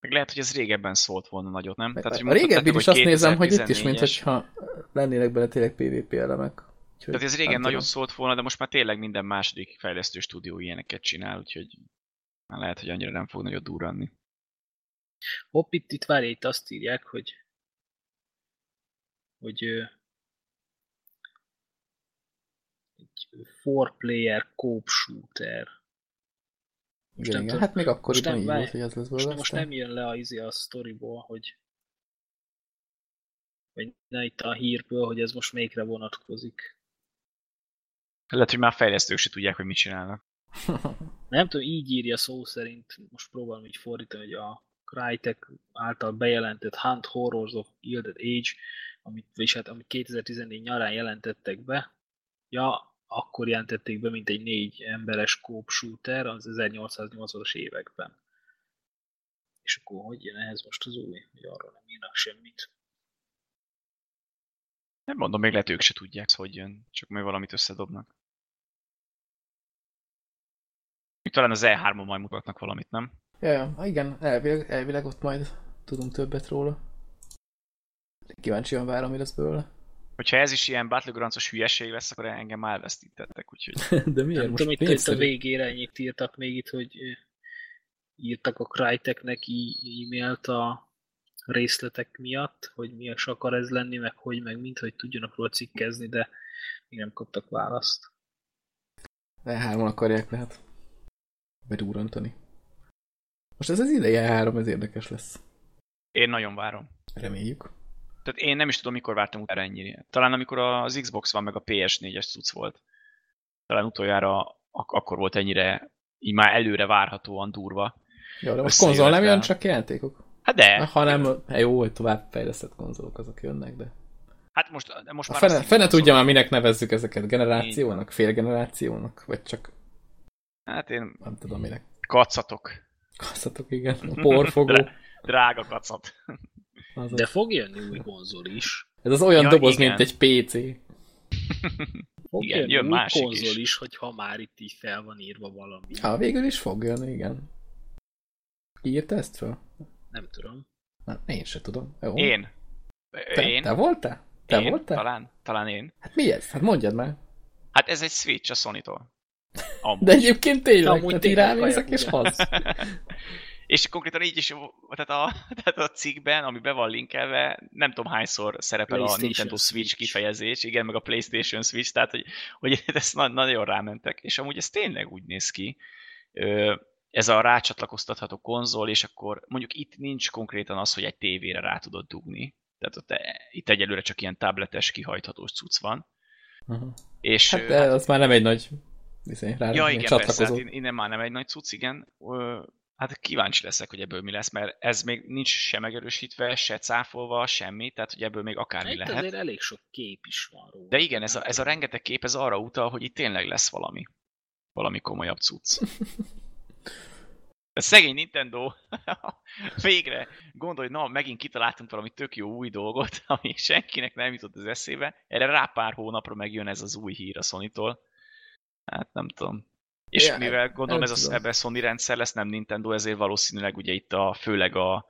Meg lehet, hogy ez régebben szólt volna nagyot, nem? Tehát, hogy a régebben is azt nézem, hogy itt is, mint hogyha lennének benne tényleg PvP elemek. Úgyhogy, Tehát ez régen nagyon szólt volna, de most már tényleg minden második fejlesztő stúdió ilyeneket csinál, úgyhogy már lehet, hogy annyira nem fog nagyot durranni. Hopp, itt, itt várj, itt azt írják, hogy hogy egy four player coop shooter. Most igen, igen. hát még akkor is így volt, hogy ez lesz most, most nem jön le a, izi a sztoriból, hogy vagy ne itt a hírből, hogy ez most melyikre vonatkozik. Lehet, hogy már fejlesztők se tudják, hogy mit csinálnak. <laughs> nem tudom, így írja szó szerint, most próbálom így fordítani, hogy a Crytek által bejelentett Hunt Horrors of Gilded Age, amit, és hát, amit 2014 nyarán jelentettek be, ja, akkor jelentették be, mint egy négy emberes coop shooter az 1880-as években. És akkor hogy jön ehhez most az új, hogy arról nem írnak semmit. Nem mondom, még lehet ők se tudják, hogy jön, csak majd valamit összedobnak. Még talán az E3-on majd mutatnak valamit, nem? Ja, ja igen, elvileg, elvileg ott majd tudunk többet róla. Kíváncsian várom, mi lesz belőle. Hogyha ez is ilyen Battlegrounds-os hülyeség lesz, akkor engem már elvesztítettek, úgyhogy... <laughs> De miért? Nem tudom, itt, a végére ennyit írtak még itt, hogy írtak a Cryteknek e-mailt a részletek miatt, hogy mi akar ez lenni, meg hogy, meg mint, hogy tudjanak róla cikkezni, de még nem kaptak választ. De hárman akarják lehet bedúrantani. Most ez az ideje három, ez érdekes lesz. Én nagyon várom. Reméljük. Tehát én nem is tudom, mikor vártam utána ennyire. Talán amikor az Xbox van, meg a PS4-es cucc volt. Talán utoljára ak- akkor volt ennyire így már előre várhatóan durva. Jó, de most konzol nem jön, csak játékok. Hát de. Ha nem, hát jó, hogy tovább fejlesztett konzolok azok jönnek, de... Hát most, de most már... Fene, fene tudja már, minek nevezzük ezeket, generációnak, félgenerációnak, vagy csak... Hát én... Nem tudom, minek. Kacatok. Kacatok, igen. A <laughs> porfogó. Drága kacat. Azaz. De fog jönni új konzol is. Ez az olyan ja, doboz, igen. mint egy PC. Fog igen, jön új másik konzol is. is, hogyha már itt így fel van írva valami. Ha végül is fog jönni, igen. Ki írta ezt fel? Nem tudom. Na, én se tudom. Jó. Én. Te, én. te voltál? Te én, voltál? Talán, talán én. Hát mi ez? Hát mondjad már. Hát ez egy Switch a Sony-tól. De egyébként tényleg, tehát így ránézek és hasz. <laughs> És konkrétan így is, tehát a, <laughs> tehát a cikkben, ami be van linkelve, nem tudom hányszor szerepel a Nintendo Switch, kifejezés, igen, meg a PlayStation Switch, tehát hogy, hogy <laughs> ezt nagyon rámentek, és amúgy ez tényleg úgy néz ki, ez a rácsatlakoztatható konzol, és akkor mondjuk itt nincs konkrétan az, hogy egy tévére rá tudod dugni, tehát ott, e, itt egyelőre csak ilyen tabletes kihajthatós cucc van. Uh-huh. És, hát, hát az már nem egy nagy Viszont, rá, ja, igen, persze, hát innen már nem egy nagy cucc, igen. Hát kíváncsi leszek, hogy ebből mi lesz, mert ez még nincs se megerősítve, se cáfolva, semmi, tehát hogy ebből még akármi itt lehet. azért elég sok kép is van róla. De igen, ez a, ez a rengeteg kép, ez arra utal, hogy itt tényleg lesz valami. Valami komolyabb cucc. A szegény Nintendo <laughs> végre gondolj, na, megint kitaláltunk valami tök jó új dolgot, <laughs> ami senkinek nem jutott az eszébe. Erre rá pár hónapra megjön ez az új hír a Sony-tól. Hát nem tudom. És ja, mivel gondolom ez a, ebben Sony rendszer lesz, nem Nintendo, ezért valószínűleg ugye itt a, főleg a,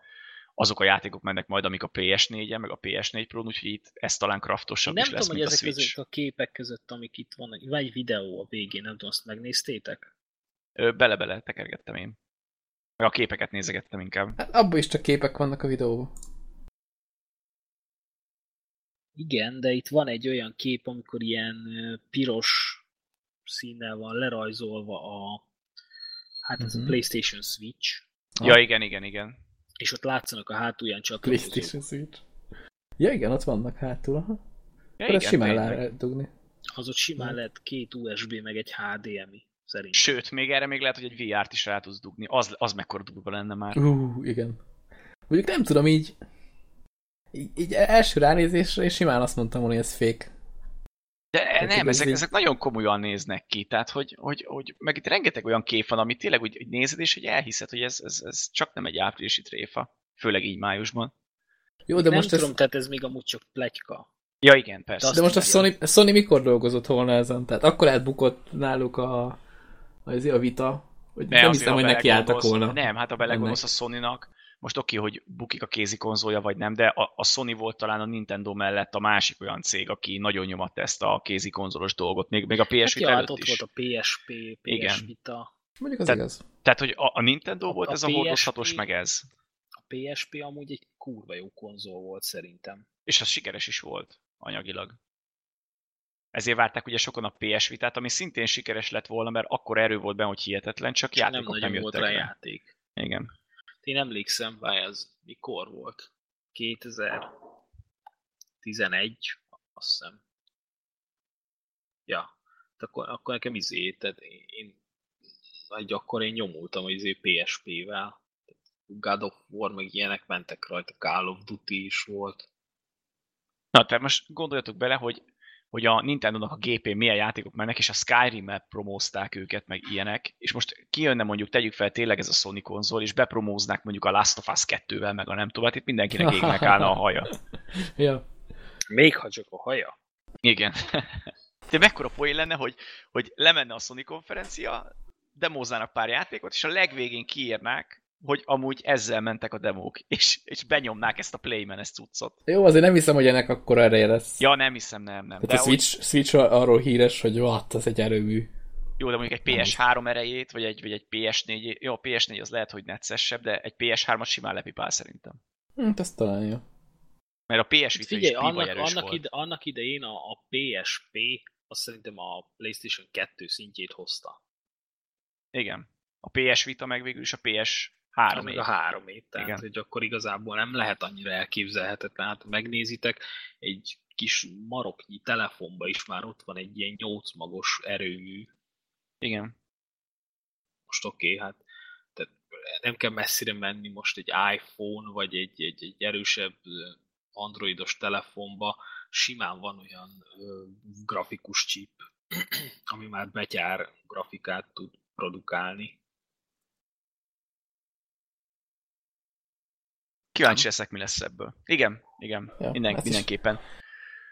azok a játékok mennek majd, amik a PS4-en, meg a PS4 Pro-n, úgyhogy itt ez talán kraftosabb nem is lesz, tudom, mint hogy a ezek Switch. között a képek között, amik itt vannak, vagy videó a végén, nem tudom, azt megnéztétek? Bele-bele tekergettem én. Meg a képeket nézegettem inkább. Hát abban is csak képek vannak a videóban. Igen, de itt van egy olyan kép, amikor ilyen piros színnel van lerajzolva a hát ez uh-huh. a mhm. PlayStation Switch. Ja, ah. igen, igen, igen. És ott látszanak a hátulján csak PlayStation Switch. Ja, igen, ott vannak hátul, aha. Ja, igen, simán lehet dugni. Az ott simán ja. lehet két USB, meg egy HDMI. Szerint. Sőt, még erre még lehet, hogy egy VR-t is rá tudsz dugni. Az, az mekkora durva lenne már. Uh, igen. Mondjuk nem tudom, így, így, így első ránézésre és simán azt mondtam hogy ez fake. De hát nem, ezek, ezek nagyon komolyan néznek ki, tehát hogy, hogy, hogy meg itt rengeteg olyan kép van, amit tényleg úgy, úgy nézed, és hogy elhiszed, hogy ez, ez, ez csak nem egy áprilisi tréfa, főleg így májusban. Jó, de nem most tudom, ez... tehát ez még amúgy csak pletyka. Ja, igen, persze. De, de most a Sony, a Sony mikor dolgozott volna ezen? Tehát akkor átbukott náluk a, a, a vita, hogy ne, nem hiszem, hogy neki álltak volna. Nem, hát a belegondolsz a Sony-nak, most oké, okay, hogy bukik a kézi konzolja, vagy nem, de a, a Sony volt talán a Nintendo mellett a másik olyan cég, aki nagyon nyomatta ezt a kézi konzolos dolgot, még, még a PS hát Vita előtt ott is. volt a PSP, PS Igen. Vita. Mondjuk az Te, igaz. Tehát, hogy a, a Nintendo a, volt a ez PSP, a hordozhatós, meg ez. A PSP amúgy egy kurva jó konzol volt szerintem. És az sikeres is volt anyagilag. Ezért várták ugye sokan a PS Vitát, ami szintén sikeres lett volna, mert akkor erő volt benne, hogy hihetetlen, csak játékok nem, nem jöttek volt rá játék. Igen. Én emlékszem, hogy ez mikor volt? 2011, azt hiszem. Ja, akkor, akkor nekem izé, tehát én, egy akkor én nyomultam az izé PSP-vel. God of War, meg ilyenek mentek rajta, Call of Duty is volt. Na, tehát most gondoljatok bele, hogy hogy a Nintendo-nak a gépén milyen játékok mennek, és a Skyrim-mel promózták őket, meg ilyenek, és most kijönne mondjuk, tegyük fel tényleg ez a Sony konzol, és bepromóznák mondjuk a Last of Us 2-vel, meg a nem tudom, hát itt mindenkinek égnek állna a haja. <laughs> ja. Még ha csak a haja. Igen. <laughs> De mekkora poén lenne, hogy, hogy lemenne a Sony konferencia, demóznának pár játékot, és a legvégén kiírnák, hogy amúgy ezzel mentek a demók, <laughs> és, és benyomnák ezt a Playman, ezt cuccot. Jó, azért nem hiszem, hogy ennek akkor ereje lesz. Ja, nem hiszem, nem, nem. Tehát de a Switch, úgy... Switch arról híres, hogy what, az egy erőmű. Jó, de mondjuk egy PS3 erejét, vagy egy, vagy egy PS4, jó, a PS4 az lehet, hogy neccesebb, de egy PS3-at simán lepipál szerintem. Hm, ezt talán jó. Mert a PS Vita Figyelj, is annak, erős annak, volt. ide, annak idején a, a PSP, azt szerintem a PlayStation 2 szintjét hozta. Igen. A PS Vita meg végül is a PS Három év. A három év, tehát Igen. hogy akkor igazából nem lehet annyira elképzelhetetlen. Hát megnézitek, egy kis maroknyi telefonba is már ott van egy ilyen nyolc magos erőmű. Igen. Most oké, okay, hát tehát nem kell messzire menni most egy iPhone, vagy egy, egy, egy erősebb androidos telefonba, simán van olyan ö, grafikus chip, <clears throat> ami már betyár grafikát tud produkálni. Kíváncsi leszek, mi lesz ebből. Igen, igen, ja, Minden, mindenképpen. Is,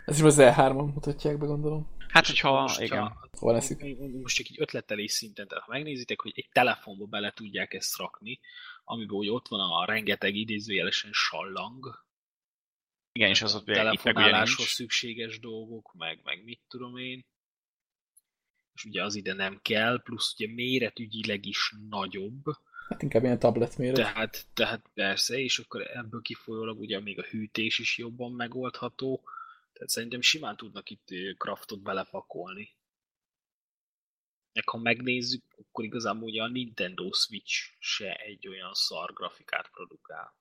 ez is az E3-on mutatják be, gondolom. Hát, hogyha, most, igen. Ha. Most csak egy ötletelés szinten, tehát ha megnézitek, hogy egy telefonba bele tudják ezt rakni, amiben hogy ott van a rengeteg idézőjelesen sallang, igen, és az ott telefonáláshoz szükséges dolgok, meg, meg mit tudom én. És ugye az ide nem kell, plusz ugye méretügyileg is nagyobb, Hát inkább ilyen tablet méret. Tehát, tehát persze, és akkor ebből kifolyólag ugye még a hűtés is jobban megoldható. Tehát szerintem simán tudnak itt craftot belepakolni. Meg ha megnézzük, akkor igazából ugye a Nintendo Switch se egy olyan szar grafikát produkál.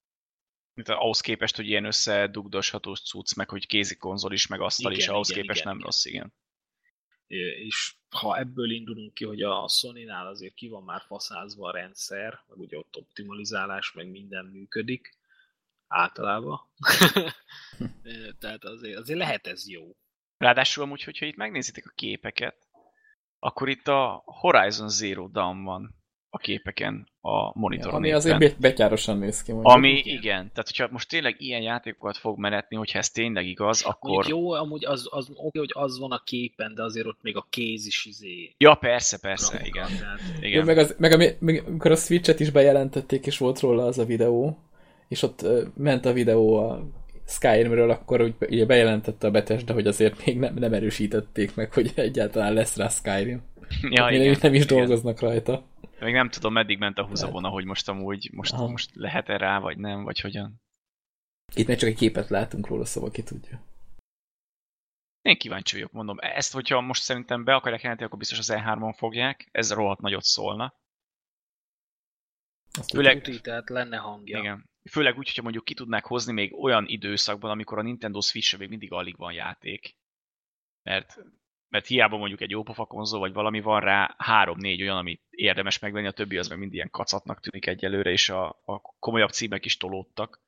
Mint ahhoz képest, hogy ilyen összedugdoshatós cucc, meg hogy kézi konzol is, meg asztal igen, is, ahhoz igen, képest igen, nem igen. rossz, igen és ha ebből indulunk ki, hogy a Sony-nál azért ki van már faszázva a rendszer, meg ugye ott optimalizálás, meg minden működik, általában. <laughs> Tehát azért, azért lehet ez jó. Ráadásul amúgy, hogyha itt megnézitek a képeket, akkor itt a Horizon Zero Dawn van a képeken a monitoron. Ami azért betyárosan néz ki. Mondjuk. Ami igen. Tehát, hogyha most tényleg ilyen játékokat fog menetni, hogyha ez tényleg igaz, akkor... Mondjuk jó, amúgy az, az oké, hogy az van a képen, de azért ott még a kéz is izé... Ja, persze, persze, igen. igen. Jó, meg, az, meg amikor a Switch-et is bejelentették, és volt róla az a videó, és ott uh, ment a videó a Skyrimről, akkor úgy, ugye bejelentette a Bethesda, hogy azért még nem, nem erősítették meg, hogy egyáltalán lesz rá Skyrim. Ja, igen, nem is igen. dolgoznak rajta. Még nem tudom, meddig ment a húzavona, hogy most amúgy most, most lehet-e rá, vagy nem, vagy hogyan. Itt még csak egy képet látunk róla, szóval ki tudja. Én kíváncsi vagyok, mondom. Ezt, hogyha most szerintem be akarják jelenteni, akkor biztos az E3-on fogják. Ez rohadt nagyot szólna. Azt Főleg, tuti, tehát lenne hangja. Igen. Főleg úgy, hogyha mondjuk ki tudnák hozni még olyan időszakban, amikor a Nintendo switch még mindig alig van játék. Mert mert hiába mondjuk egy jópofa konzol, vagy valami van rá, három-négy olyan, amit érdemes megvenni, a többi az meg mind ilyen kacatnak tűnik egyelőre, és a, a komolyabb címek is tolódtak.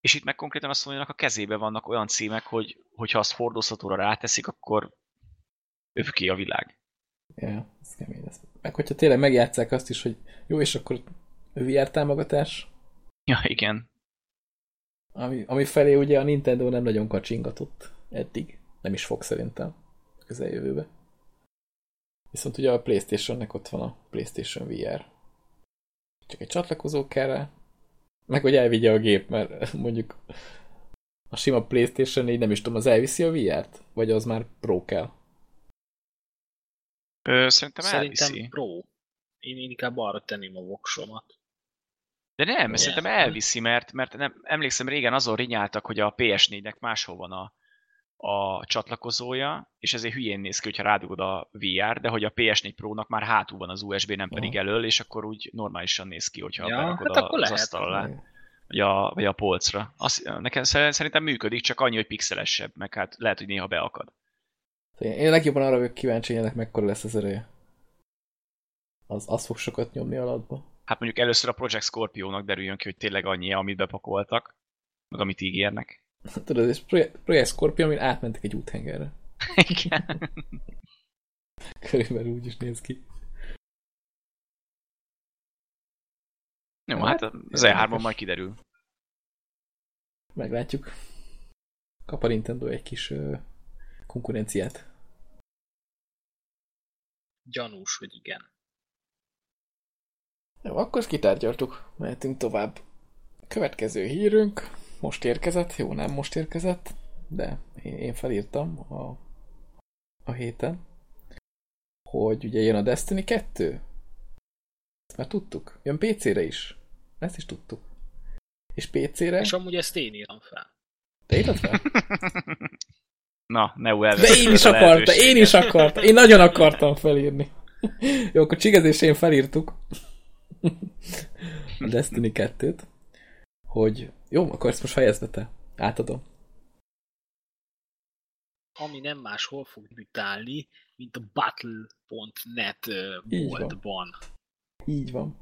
És itt meg konkrétan azt mondják, a kezébe vannak olyan címek, hogy hogyha azt hordozhatóra ráteszik, akkor övké a világ. Ja, ez kemény lesz. Meg hogyha tényleg megjátszák azt is, hogy jó, és akkor VR támogatás. Ja, igen. Ami, ami felé ugye a Nintendo nem nagyon kacsingatott eddig. Nem is fog szerintem közeljövőbe. Viszont ugye a Playstation-nek ott van a Playstation VR. Csak egy csatlakozó kell rá, Meg hogy elvigye a gép, mert <laughs> mondjuk a sima Playstation 4 nem is tudom, az elviszi a VR-t? Vagy az már Pro kell? Ö, szerintem, Szerintem elviszi. pro. Én inkább arra tenném a voksomat. De nem, Ugye? szerintem elviszi, mert, mert nem, emlékszem régen azon rinyáltak, hogy a PS4-nek máshol van a, a csatlakozója, és ezért hülyén néz ki, hogyha rádugod a VR, de hogy a PS4 Pro-nak már hátul van az USB, nem pedig Aha. elől, és akkor úgy normálisan néz ki, hogyha Ja, berakod hát akkor az lehet. asztal alá, vagy a, vagy a polcra. Azt, nekem szer- szerintem működik, csak annyi, hogy pixelesebb, meg hát lehet, hogy néha beakad. Én legjobban arra vagyok kíváncsi, hogy ennek mekkora lesz az ereje. Az, az fog sokat nyomni alatba. Hát mondjuk először a Project Scorpio-nak derüljön ki, hogy tényleg annyi, amit bepakoltak, meg amit ígérnek. Tudod, és Project, Project Scorpio, amin átmentek egy úthengerre. Igen. Körülbelül úgy is néz ki. Jó, Hát, hát az érdekes. E3-on majd kiderül. Meglátjuk. Kap a Nintendo egy kis ö, konkurenciát. Gyanús, hogy igen. Jó, akkor kitárgyaltuk. Mehetünk tovább. Következő hírünk. Most érkezett. Jó, nem most érkezett, de én, felírtam a, a héten, hogy ugye jön a Destiny 2. Ezt már tudtuk. Jön PC-re is. Ezt is tudtuk. És PC-re? És amúgy ezt én írtam fel. Te írtad fel? <laughs> Na, Neo De én is akartam, én is akartam. Én nagyon akartam felírni. <laughs> Jó, akkor csigezésén felírtuk <laughs> a Destiny 2-t, hogy jó, akkor ezt most fejezd te. Átadom. Ami nem máshol fog debütálni, mint a Battle.net ö, Így van. boltban. Így van.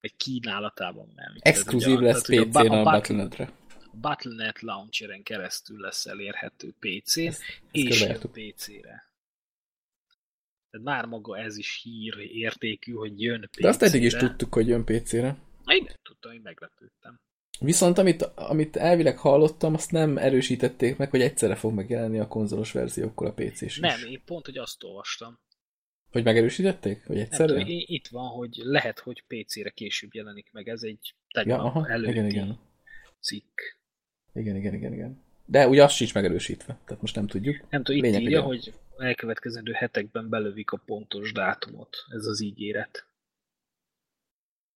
Egy kínálatában nem. Exkluzív lesz PC-n a Battle- Battle.net-re. Battle.net launcheren keresztül lesz elérhető PC, Ezt- és körbejártuk. jön PC-re. Tehát már maga ez is hír értékű, hogy jön PC-re. De azt eddig is tudtuk, hogy jön PC-re. Én nem tudtam, hogy meglepődtem. Viszont amit, amit elvileg hallottam, azt nem erősítették meg, hogy egyszerre fog megjelenni a konzolos verziókkal a PC-s is. Nem, én pont, hogy azt olvastam. Hogy megerősítették? Hogy Nem egyszerre? tudom, i- itt van, hogy lehet, hogy PC-re később jelenik meg. Ez egy Ja, tegnap aha, előtti igen, igen. cikk. Igen, igen, igen, igen. De ugye az sincs megerősítve, tehát most nem tudjuk. Nem tudom, itt Lényeg, írja, hogy- elkövetkezendő hetekben belövik a pontos dátumot. Ez az ígéret.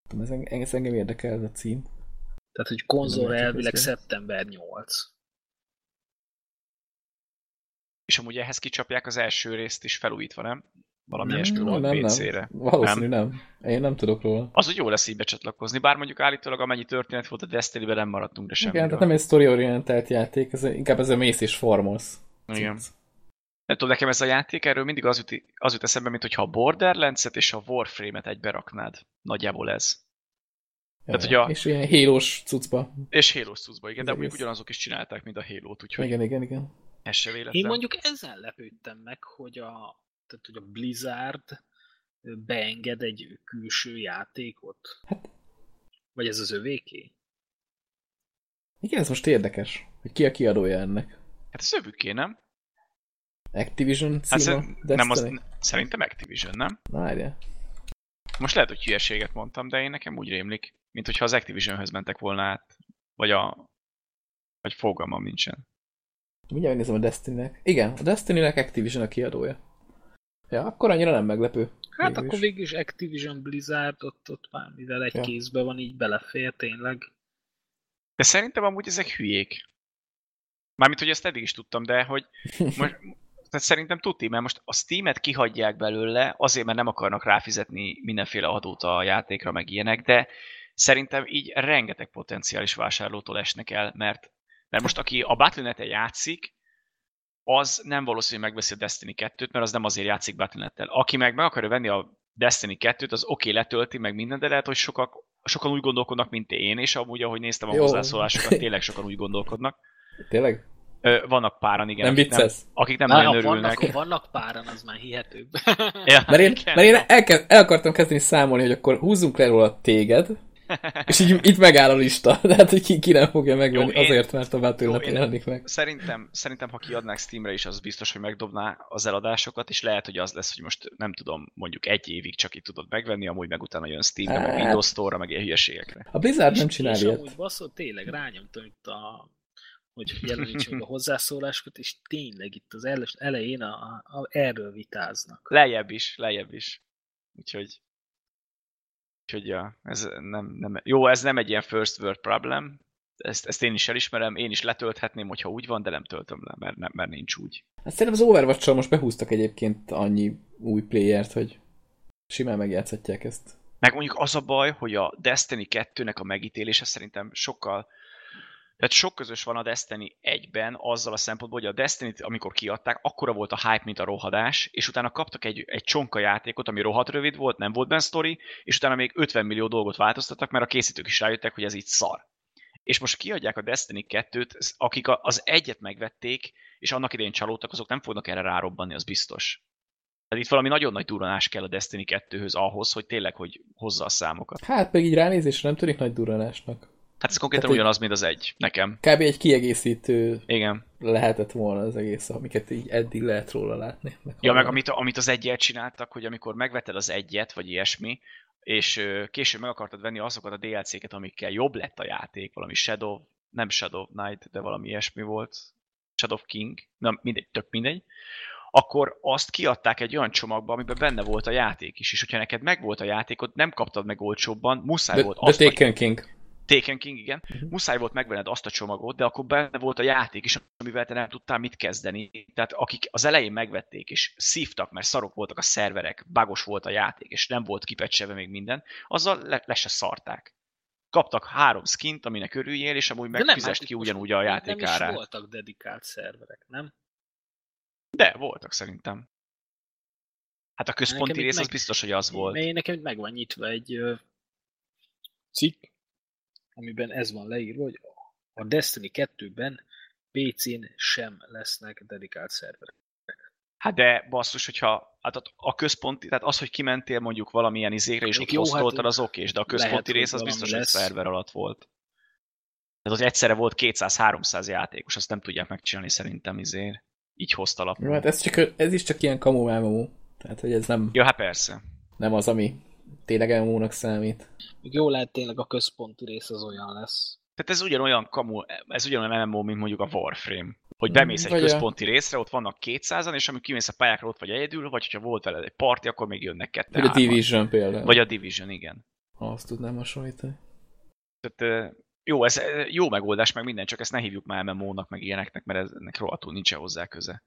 Tudom, Ez, engem, ez engem érdekel ez a cím. Tehát, hogy konzol Nem elvileg szeptember 8. És amúgy ehhez kicsapják az első részt is felújítva, nem? Valami Nem, ilyesmi nem, volt nem, PC-re. nem. Valószínű nem. Én nem tudok róla. Az úgy jó lesz így becsatlakozni, bár mondjuk állítólag amennyi történet volt a Destiny-ben nem maradtunk, de Igen, semmiről. tehát nem egy story-orientált játék, ez inkább ez a mész és formolsz. Igen. Nem tudom, nekem ez a játék, erről mindig az jut, az jut eszembe, mint hogyha a Borderlands-et és a Warframe-et egybe raknád. Nagyjából ez. Tehát, hogy a- És ilyen hélós cuccba. És Halo cuccba, igen, Az de mondjuk ugyanazok is csinálták, mint a Halo-t, úgyhogy Igen, igen, igen. ez se véletlen. Én mondjuk ezzel lepődtem meg, hogy a, tehát, hogy a Blizzard beenged egy külső játékot. Hát- Vagy ez az övéké? Igen, ez most érdekes, hogy ki a kiadója ennek. Hát ez övüké, nem? Activision Hát címa? szer- nem az, szerintem Activision, nem? Várja. Most lehet, hogy hülyeséget mondtam, de én nekem úgy rémlik, mint hogyha az Activisionhöz mentek volna át. Vagy a... Vagy fogalmam nincsen. Mindjárt megnézem a Destiny-nek. Igen, a Destiny-nek Activision a kiadója. Ja, akkor annyira nem meglepő. Hát Végül akkor végül is Activision Blizzard ott, ott már mivel egy Ja. ja. kézbe van, így belefér tényleg. De szerintem amúgy ezek hülyék. Mármint, hogy ezt eddig is tudtam, de hogy <laughs> most, tehát szerintem tudti, mert most a Steam-et kihagyják belőle, azért, mert nem akarnak ráfizetni mindenféle adót a játékra, meg ilyenek, de szerintem így rengeteg potenciális vásárlótól esnek el, mert, mert most aki a Battle.net-en játszik, az nem valószínű, hogy megveszi a Destiny 2-t, mert az nem azért játszik Battle.net-tel. Aki meg meg akarja venni a Destiny 2-t, az oké, okay, letölti meg minden, de lehet, hogy sokak, sokan úgy gondolkodnak, mint én, és amúgy, ahogy néztem a Jó. hozzászólásokat, <laughs> tényleg sokan úgy gondolkodnak. Tényleg? Ö, vannak páran, igen. Nem akik vicces? Nem, akik nem Már nagyon ha örülnek. vannak, vannak páran, az már hihetőbb. Ja, Mert én, igen. mert én el, el akartam kezdeni számolni, hogy akkor húzzunk le róla téged, És így itt megáll a lista. <laughs> Tehát, hogy ki, ki nem fogja megvenni Jó, én- azért, mert a Battle.net Jó, jelenik meg. Szerintem, szerintem, ha kiadnák Steamre is, az biztos, hogy megdobná az eladásokat, és lehet, hogy az lesz, hogy most nem tudom, mondjuk egy évig csak itt tudod megvenni, amúgy meg utána jön Steamre, meg Hát. Windows Store-ra, meg ilyen hülyeségekre. A Blizzard nem És- csinál és ilyet. amúgy basszol, tényleg rányomtam itt a hogy jelenítsük meg a hozzászólásokat, és tényleg itt az ele- elején a, a, a, erről vitáznak. Lejjebb is, lejjebb is. Úgyhogy, úgyhogy ja, ez nem, nem, jó, ez nem egy ilyen first world problem, ezt, ezt én is elismerem, én is letölthetném, hogyha úgy van, de nem töltöm le, mert, nem, mert nincs úgy. Hát szerintem az overwatch most behúztak egyébként annyi új playert, hogy simán megjátszhatják ezt. Meg mondjuk az a baj, hogy a Destiny 2-nek a megítélése szerintem sokkal tehát sok közös van a Destiny 1-ben azzal a szempontból, hogy a Destiny-t, amikor kiadták, akkora volt a hype, mint a rohadás, és utána kaptak egy, egy csonka játékot, ami rohadt rövid volt, nem volt benne sztori, és utána még 50 millió dolgot változtattak, mert a készítők is rájöttek, hogy ez így szar. És most kiadják a Destiny 2-t, akik az egyet megvették, és annak idején csalódtak, azok nem fognak erre rárobbanni, az biztos. Tehát itt valami nagyon nagy duranás kell a Destiny 2-höz ahhoz, hogy tényleg, hogy hozza a számokat. Hát meg így ránézésre nem tűnik nagy duranásnak. Hát ez konkrétan Tehát, ugyanaz, mint az egy, nekem. Kb. egy kiegészítő Igen. lehetett volna az egész, amiket így eddig lehet róla látni. Ja, meg amit, amit az egyet csináltak, hogy amikor megvetted az egyet, vagy ilyesmi, és később meg akartad venni azokat a DLC-ket, amikkel jobb lett a játék, valami Shadow, nem Shadow Knight, de valami ilyesmi volt, Shadow King, nem mindegy, tök mindegy, akkor azt kiadták egy olyan csomagba, amiben benne volt a játék is, és hogyha neked megvolt a játékot, nem kaptad meg olcsóbban, muszáj The, volt The azt Taken King. Taken King, igen. Uh-huh. Muszáj volt megvenned azt a csomagot, de akkor benne volt a játék is, amivel te nem tudtál mit kezdeni. Tehát akik az elején megvették, és szívtak, mert szarok voltak a szerverek, bagos volt a játék, és nem volt kipecselve még minden, azzal le, le se szarták. Kaptak három skint, aminek örüljél, és amúgy meg fizest hát ki ugyanúgy a Nem játékárát. is voltak dedikált szerverek, nem? De, voltak szerintem. Hát a központi Nekem rész az meg- biztos, hogy az volt. Nekem itt meg van nyitva egy ö, cikk, amiben ez van leírva, hogy a Destiny 2-ben PC-n sem lesznek dedikált szerverek. Hát de basszus, hogyha hát a- központi, tehát az, hogy kimentél mondjuk valamilyen izékre, és ott jó, hoztoltad, hát az okés, de a központi lehet, hogy rész az biztos, hogy lesz. szerver alatt volt. Tehát ott egyszerre volt 200-300 játékos, azt nem tudják megcsinálni szerintem izért. Így hozta. Jó, hát ez, csak, ez is csak ilyen kamu MMO. Tehát, hogy ez nem, Ja, hát persze. nem az, ami tényleg MMO-nak számít. Még jó lehet tényleg a központi rész az olyan lesz. Tehát ez ugyanolyan kamu, ez ugyanolyan MMO, mint mondjuk a Warframe. Hogy bemész egy Vagy a- központi részre, ott vannak 200-an, és amikor kimész a pályákra, ott vagy egyedül, vagy hogyha volt veled egy parti, akkor még jönnek ketten. Vagy a Division például. Vagy a Division, igen. Ha azt tudnám hasonlítani. Tehát jó, ez jó megoldás, meg minden, csak ezt ne hívjuk már MMO-nak, meg ilyeneknek, mert ez- ennek rohadtul nincsen hozzá köze.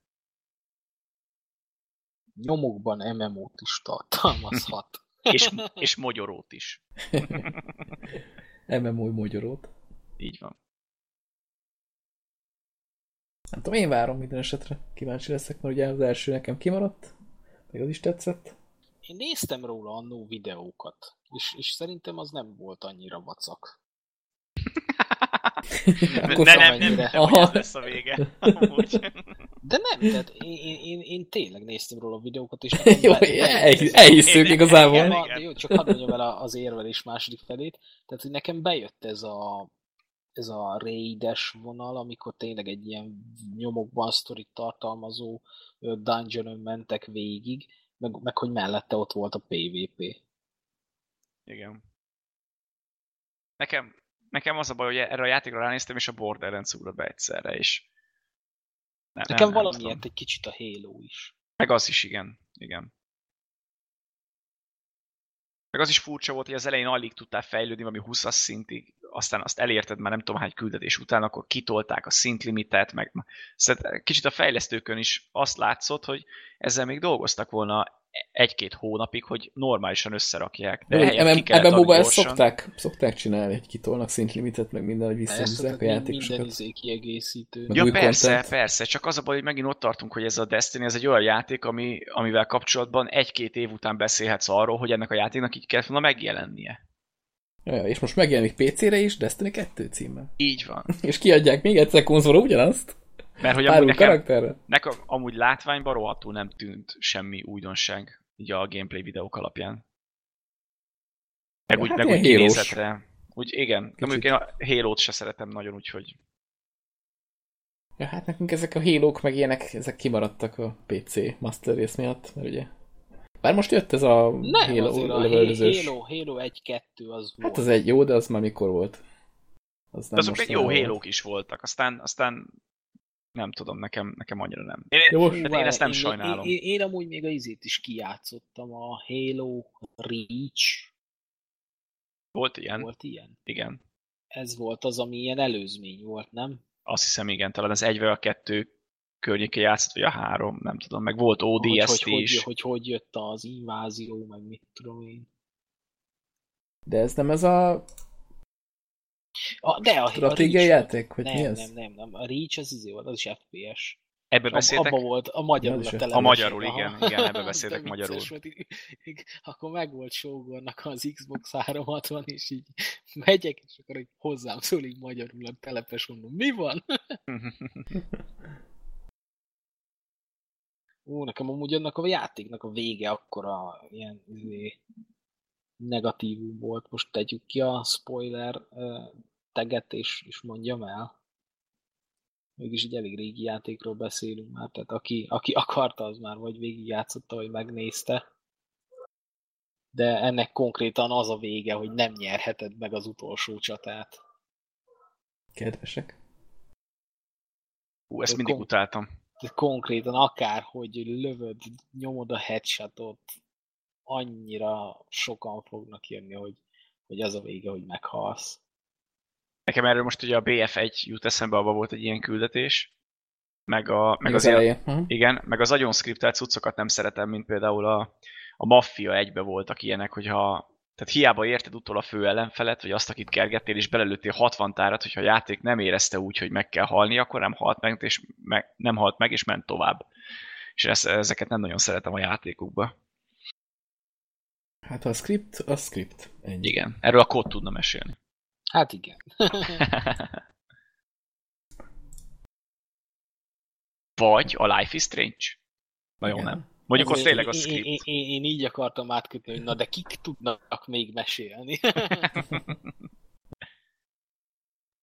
Nyomokban MMO-t is tartalmazhat. <laughs> És, <laughs> és mogyorót is. <laughs> MMO mogyorót. Így van. Nem tudom, én várom minden esetre. Kíváncsi leszek, mert ugye az első nekem kimaradt. Még az is tetszett. Én néztem róla annó videókat, és, és szerintem az nem volt annyira vacak. <laughs> <laughs> Akkor ne, nem, nem, nem, ez lesz a vége. <laughs> Amúgy. De nem, tehát én, én, én, én tényleg néztem róla a videókat, és <laughs> Jó, be- elhisz- elhisszük Igen, igazából. igen. De jó, csak hadd mondjam el az érvelés második felét. Tehát, hogy nekem bejött ez a, ez a raides vonal, amikor tényleg egy ilyen nyomokban sztorit tartalmazó dungeonon mentek végig, meg, meg hogy mellette ott volt a PvP. Igen. Nekem, nekem az a baj, hogy erre a játékra ránéztem, és a Borderlands ugrott be egyszerre, és nem, Nekem nem, valamiért egy kicsit a Halo is. Meg az is, igen. Igen. Meg az is furcsa volt, hogy az elején alig tudtál fejlődni valami 20 szintig, aztán azt elérted már nem tudom hány küldetés után, akkor kitolták a szintlimitet, meg szóval kicsit a fejlesztőkön is azt látszott, hogy ezzel még dolgoztak volna egy-két hónapig, hogy normálisan összerakják. De ebben ezt gyorsan. szokták, szokták csinálni, hogy kitolnak szintlimitet, meg minden, hogy visszahúzzák a tehát minden játékosokat. izé kiegészítő. Meg Ja, persze, content. persze, csak az a baj, hogy megint ott tartunk, hogy ez a Destiny, ez egy olyan játék, ami, amivel kapcsolatban egy-két év után beszélhetsz arról, hogy ennek a játéknak így kellett volna megjelennie. Ja, és most megjelenik PC-re is Destiny 2 címmel. Így van. <laughs> És kiadják még egyszer konzolra ugyanazt? Mert hogy amúgy nekem, karakterre? nekem amúgy látványban rohadtul nem tűnt semmi újdonság, így a gameplay videók alapján. Meg úgy, hát meg úgy kinézetre. Úgy, igen, de mondjuk én a Halo-t se szeretem nagyon, úgyhogy Ja, hát nekünk ezek a hélók, meg ilyenek, ezek kimaradtak a PC Master Race miatt, mert ugye... Bár most jött ez a Nem, Halo lövöldözős. Halo, Halo 1-2 az volt. Hát az egy jó, de az már mikor volt? Az de azok most egy jó hélók is voltak, aztán, aztán nem tudom, nekem, nekem annyira nem. Én, Jó, hát én ezt nem én, sajnálom. Én, én, én, amúgy még a izét is kijátszottam, a Halo Reach. Volt ilyen? Volt ilyen? Igen. Ez volt az, ami ilyen előzmény volt, nem? Azt hiszem, igen, talán az egy vagy a kettő környékén játszott, vagy a három, nem tudom, meg volt hogy, ODST hogy, hogy, is. hogy, hogy jött az invázió, meg mit tudom én. De ez nem ez a A, de a, stratégiai a játék, vagy nem, mi ez? nem, nem, nem. A Reach az izé volt, az is FPS. Ebbe Ab, beszéltek? abba volt, a magyarul a. A magyarul, igen, igen, ebbe <laughs> beszéltek magyarul. volt, Akkor meg volt Shogunnak az Xbox 360, és így megyek, és akkor így hozzám szól így magyarul a telepes, mondom, mi van? <laughs> Ó, nekem amúgy annak a játéknak a vége akkora ilyen izé, negatívum volt. Most tegyük ki a spoiler teget, és, és mondjam el. Mégis egy elég régi játékról beszélünk már, tehát aki, aki akarta, az már vagy végigjátszotta, vagy megnézte. De ennek konkrétan az a vége, hogy nem nyerheted meg az utolsó csatát. Kedvesek. Hú, ezt mindig utáltam. Tehát konkrétan akár, hogy lövöd, nyomod a headshotot, annyira sokan fognak jönni, hogy, hogy az a vége, hogy meghalsz. Nekem erről most ugye a BF1 jut eszembe, abban volt egy ilyen küldetés. Meg, a, meg az, az ilyen. Aha. igen, meg az agyon skriptelt cuccokat nem szeretem, mint például a, a Maffia egybe voltak ilyenek, hogyha tehát hiába érted utol a fő ellenfelet, vagy azt, akit kergettél, és belelőttél 60 tárat, hogyha a játék nem érezte úgy, hogy meg kell halni, akkor nem halt meg, és meg, nem halt meg, és ment tovább. És ezt, ezeket nem nagyon szeretem a játékukba. Hát a script, a script. Ennyi. Igen, erről a kód tudna mesélni. Hát igen. <laughs> Vagy a Life is Strange. Nagyon Igen. nem. Mondjuk ott Azért tényleg a script. én, én, én így akartam átkötni, hogy na de kik tudnak még mesélni. <laughs>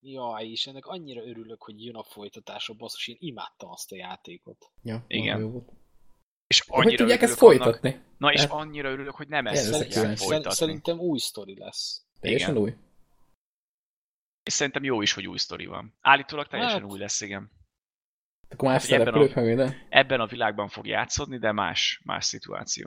Jaj, és ennek annyira örülök, hogy jön a folytatása, basszus, én imádtam azt a játékot. Ja, Igen. jó volt. És Hogy annyira tudják ezt örülök annak- folytatni? Na és Hát- annyira örülök, hogy nem ezt fogják folytatni. Szerintem új sztori lesz. Teljesen új. És szerintem jó is, hogy új sztori van. Állítólag teljesen Hát- új lesz, igen. Akkor más Hogy ebben a- minden. Ebben a világban fog játszódni, de más, más szituáció.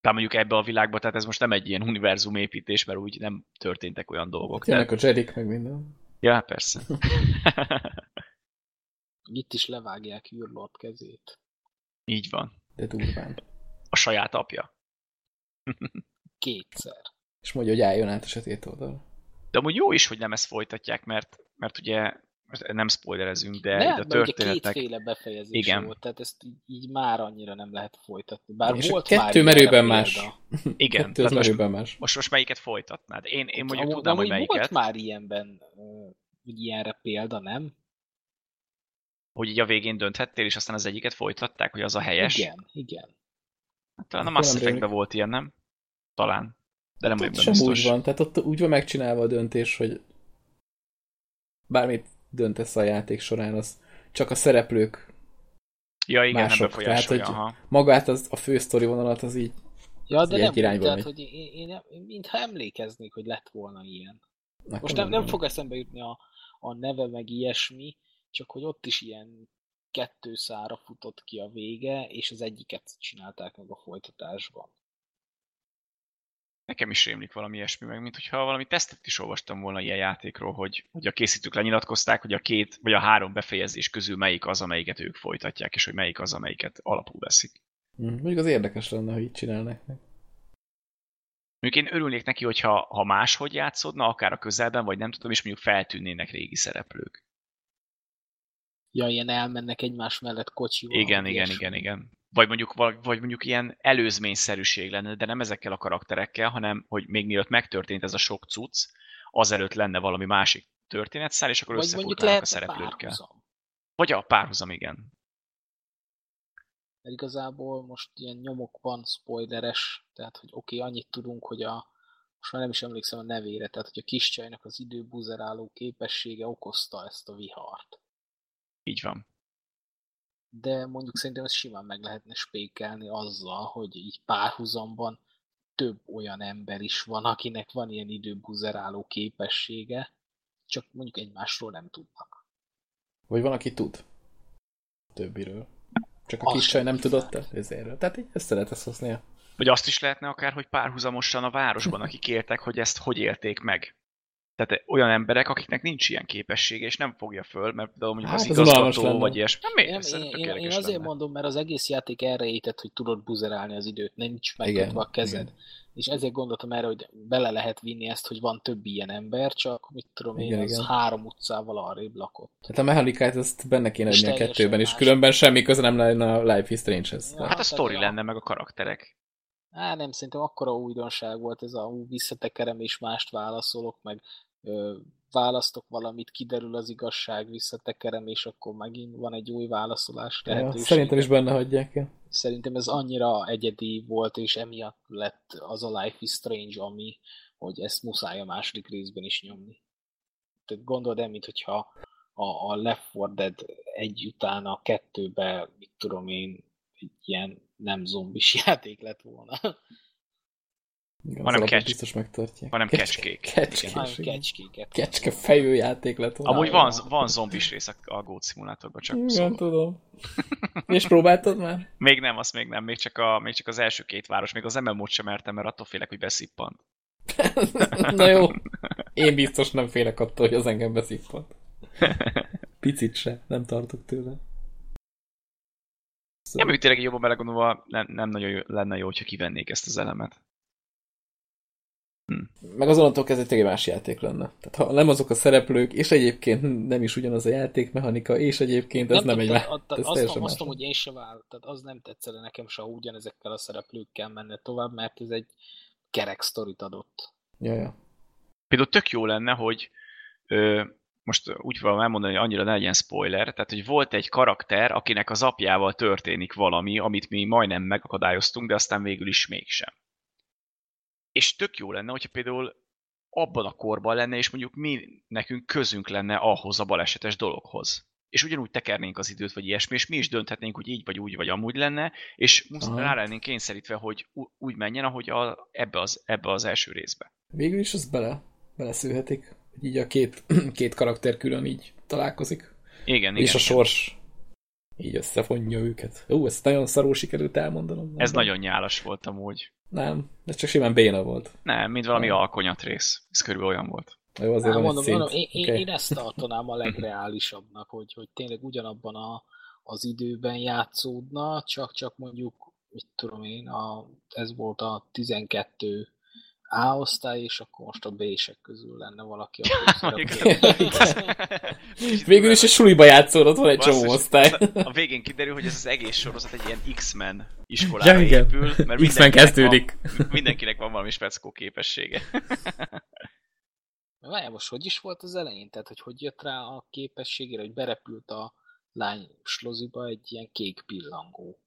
Tehát mondjuk ebben a világban, tehát ez most nem egy ilyen univerzum építés, mert úgy nem történtek olyan dolgok. Jönnek De... a Jedik, meg minden. Ja, persze. <laughs> <laughs> Itt is levágják űrlord kezét. Így van. De durván. A saját apja. Kétszer. És mondja, hogy álljon át a sötét oldalra. De amúgy jó is, hogy nem ezt folytatják, mert, mert ugye nem spoilerezünk, de Nem, a történetnek... kétféle befejezés Igen. volt, tehát ezt így, már annyira nem lehet folytatni. Bár És volt kettő már merőben példa. más. Igen, <laughs> Kettő az tehát most, merőben más. most, most melyiket folytatnád? Én, én mondjuk Amúgy- tudnám, hogy amúgy melyiket. Volt már ilyenben, hogy ilyenre példa, nem? Hogy így a végén dönthettél, és aztán az egyiket folytatták, hogy az a helyes. Igen, igen. Hát talán a Mass nem rémlik. volt ilyen, nem? Talán. De nem vagyok Ott benne sem biztos. úgy van, tehát ott úgy van megcsinálva a döntés, hogy bármit döntesz a játék során, az csak a szereplők Ja, igen, mások, nem tehát, hogy- aha. magát az, a fő sztori vonalat az így Ja, de nem irányba tehát, hogy én, én, én mintha emlékeznék, hogy lett volna ilyen. akkor Most nem, nem van. fog eszembe jutni a, a neve, meg ilyesmi, csak hogy ott is ilyen kettő szára futott ki a vége, és az egyiket csinálták meg a folytatásban. Nekem is rémlik valami ilyesmi, meg mint hogyha valami tesztet is olvastam volna ilyen játékról, hogy, hogy a készítők lenyilatkozták, hogy a két vagy a három befejezés közül melyik az, amelyiket ők folytatják, és hogy melyik az, amelyiket alapul veszik. Hm, Mondjuk az érdekes lenne, hogy így csinálnak. Mondjuk én örülnék neki, hogyha ha máshogy játszódna, akár a közelben, vagy nem tudom, és mondjuk feltűnnének régi szereplők. Ja, ilyen elmennek egymás mellett kocsival. Igen, igen, igen, igen. Vagy mondjuk, vagy, mondjuk ilyen előzményszerűség lenne, de nem ezekkel a karakterekkel, hanem hogy még mielőtt megtörtént ez a sok cucc, azelőtt lenne valami másik történetszál, és akkor összefutnának a szereplőkkel. párhuzam. Vagy a párhuzam, igen. Mert igazából most ilyen nyomokban spoileres, tehát hogy oké, okay, annyit tudunk, hogy a, most már nem is emlékszem a nevére, tehát hogy a kis csajnak az időbuzeráló képessége okozta ezt a vihart. Így van. De mondjuk szerintem ezt simán meg lehetne spékelni azzal, hogy így párhuzamban több olyan ember is van, akinek van ilyen időbuzeráló képessége, csak mondjuk egymásról nem tudnak. Vagy van, aki tud többiről. Csak a kis csaj nem tudott ezért. Tehát így ezt hozni. Vagy azt is lehetne akár, hogy párhuzamosan a városban, akik éltek, hogy ezt hogy élték meg. Tehát olyan emberek, akiknek nincs ilyen képessége, és nem fogja föl, mert de mondjuk hát, az igazgató, vagy ilyesmi. Nem, én, én, én, én azért lenne. mondom, mert az egész játék erre ített, hogy tudod buzerálni az időt, nincs megkötve a kezed. Igen. És ezért gondoltam erre, hogy bele lehet vinni ezt, hogy van több ilyen ember, csak mit tudom igen, én, az igen. három utcával arrébb lakott. Hát a mechanikát ezt benne kéne adni a kettőben, és különben semmi köze nem lenne a Life is Strange-hez. Ja, hát a sztori lenne, meg a karakterek. Á, nem, szerintem akkora újdonság volt ez a ú, visszatekerem és mást válaszolok, meg ö, választok valamit, kiderül az igazság, visszatekerem, és akkor megint van egy új válaszolás lehetőség. Ja, szerintem is benne hagyják el. Szerintem ez annyira egyedi volt, és emiatt lett az a Life is Strange, ami, hogy ezt muszáj a második részben is nyomni. Tehát gondold el, mint hogyha a, a Left 4 Dead egy után a kettőbe, mit tudom én, egy ilyen nem zombis <laughs> játék lett volna. Igen, hanem kecs... biztos megtartják. Hanem kecskék. Kecskék. Kecske fejű játék lett volna. Amúgy van, van zombis rész a Goat Simulatorban, csak Igen, szóval. tudom. <laughs> És próbáltad már? még nem, azt még nem. Még csak, a, még csak az első két város. Még az MMO-t sem mertem, mert attól félek, hogy beszippant. <laughs> Na jó. Én biztos nem félek attól, hogy az engem beszippant. Picit se, nem tartok tőle. Szóval... Ja, tényleg jobban belegondolva nem, nem nagyon lenne jó, hogyha kivennék ezt az elemet. Hm. Meg az onnantól kezdve egy más játék lenne. Tehát ha nem azok a szereplők, és egyébként nem is ugyanaz a játékmechanika, és egyébként ez nem, nem egy más. Azt, azt hogy én se vál, tehát az nem tetszene nekem se, ugyanezekkel a szereplőkkel menne tovább, mert ez egy kerek sztorit adott. Ja, ja. Például tök jó lenne, hogy ö, most úgy fogom elmondani, hogy annyira ne legyen spoiler, tehát hogy volt egy karakter, akinek az apjával történik valami, amit mi majdnem megakadályoztunk, de aztán végül is mégsem. És tök jó lenne, hogyha például abban a korban lenne, és mondjuk mi nekünk közünk lenne ahhoz a balesetes dologhoz. És ugyanúgy tekernénk az időt, vagy ilyesmi, és mi is dönthetnénk, hogy így, vagy úgy, vagy amúgy lenne, és muszáj rá lennénk kényszerítve, hogy úgy menjen, ahogy a, ebbe, az, ebbe az első részbe. Végül is az bele, beleszülhetik így a két, <clears throat> két karakter külön így találkozik. Igen, És igen, a sors így összefonja őket. Ó, ezt nagyon szarul sikerült elmondanom. Nem Ez nem. nagyon nyálas volt amúgy. Nem, ez csak simán béna volt. Nem, mint valami nem. alkonyat rész. Ez körülbelül olyan volt. Jó, azért nem, mondom, mondom, én, okay. én ezt tartanám a legreálisabbnak, hogy, hogy tényleg ugyanabban a, az időben játszódna, csak, csak mondjuk, mit tudom én, a, ez volt a 12 a osztály, és akkor most a B-sek közül lenne valaki, <laughs> aki <laughs> Végül is a suliba játszódott van egy csomó osztály. A végén kiderül, hogy ez az egész sorozat egy ilyen X-Men iskolára ja, épül, mert X-Men kezdődik. Van, mindenkinek van valami speckó képessége. <laughs> Várjál, most hogy is volt az elején? Tehát, hogy hogy jött rá a képességére, hogy berepült a lány sloziba egy ilyen kék pillangó.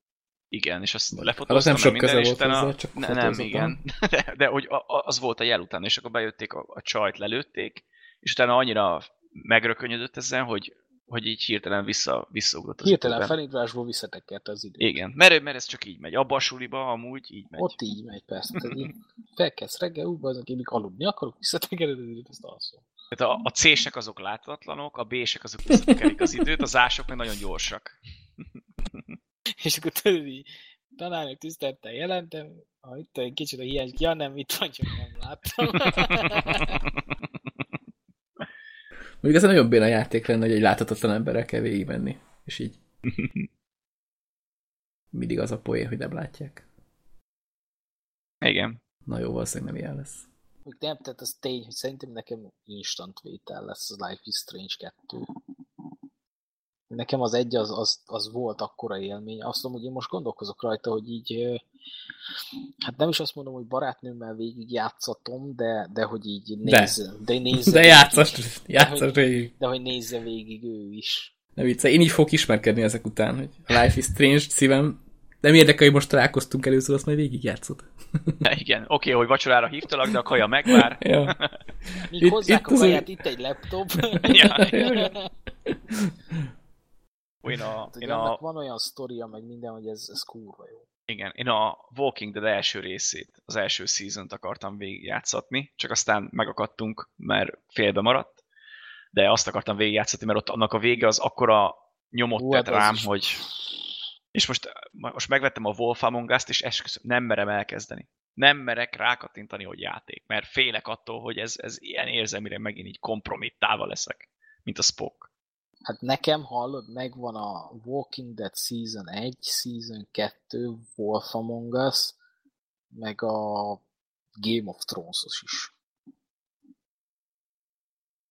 Igen, és azt lefotóztam hát nem sok köze volt hozzá, csak ne, Nem, igen. <laughs> De, de hogy a, az volt a jel után, és akkor bejötték a, a csajt, lelőtték, és utána annyira megrökönyödött ezzel, hogy, hogy így hirtelen vissza, visszaugrott az Hirtelen felindulásból visszatekert az idő. Igen, mert, mert ez csak így megy. Abba a suliba amúgy így megy. Ott így megy, persze. Tehát felkezd reggel, úgy az, akik aludni akarok, visszatekered az időt, azt alszol. Tehát a, a C-sek azok láthatatlanok, a B-sek azok visszatekerik az időt, az A-sok meg nagyon gyorsak. <laughs> és akkor tudod így, tanárnak tiszteltel jelentem, ha itt egy kicsit a hiány, ja nem, itt van, csak nem láttam. <laughs> Mondjuk ez a nagyon béna játék lenne, hogy egy láthatatlan emberrel kell végigmenni. És így <laughs> mindig az a poén, hogy nem látják. Igen. Na jó, valószínűleg nem ilyen lesz. Nem, tehát az tény, hogy szerintem nekem instant vétel lesz az Life is Strange 2 nekem az egy az, az, az volt akkora élmény. Azt mondom, hogy én most gondolkozok rajta, hogy így, hát nem is azt mondom, hogy barátnőmmel végig játszatom, de, de hogy így nézze. De, de, nézze de <laughs> játszas, játszas de, végig. De hogy nézze végig ő is. Ne vicce, én így fogok ismerkedni ezek után, hogy a Life is Strange szívem Nem érdekel, hogy most találkoztunk először, azt majd végigjátszod. Ja, igen, oké, okay, hogy vacsorára hívtalak, de a kaja megvár. <laughs> ja. Míg Itt- hozzák itt a az kaját, itt egy laptop. <laughs> Ja, Én a, Hát, én a, van olyan sztoria, meg minden, hogy ez, ez kurva jó. igen, én a Walking Dead első részét, az első season akartam végigjátszatni, csak aztán megakadtunk, mert félbe maradt, de azt akartam végigjátszatni, mert ott annak a vége az akkora nyomot Hú, tett hát rám, is- hogy és most, most megvettem a Wolf Among Us-t, és esküszöm, nem merem elkezdeni. Nem merek rákattintani, hogy játék, mert félek attól, hogy ez, ez ilyen érzelmire megint így kompromittálva leszek, mint a Spock. Hát nekem hallod, megvan a Walking Dead Season 1, Season 2, Wolf Among Us, meg a Game of Thrones-os is.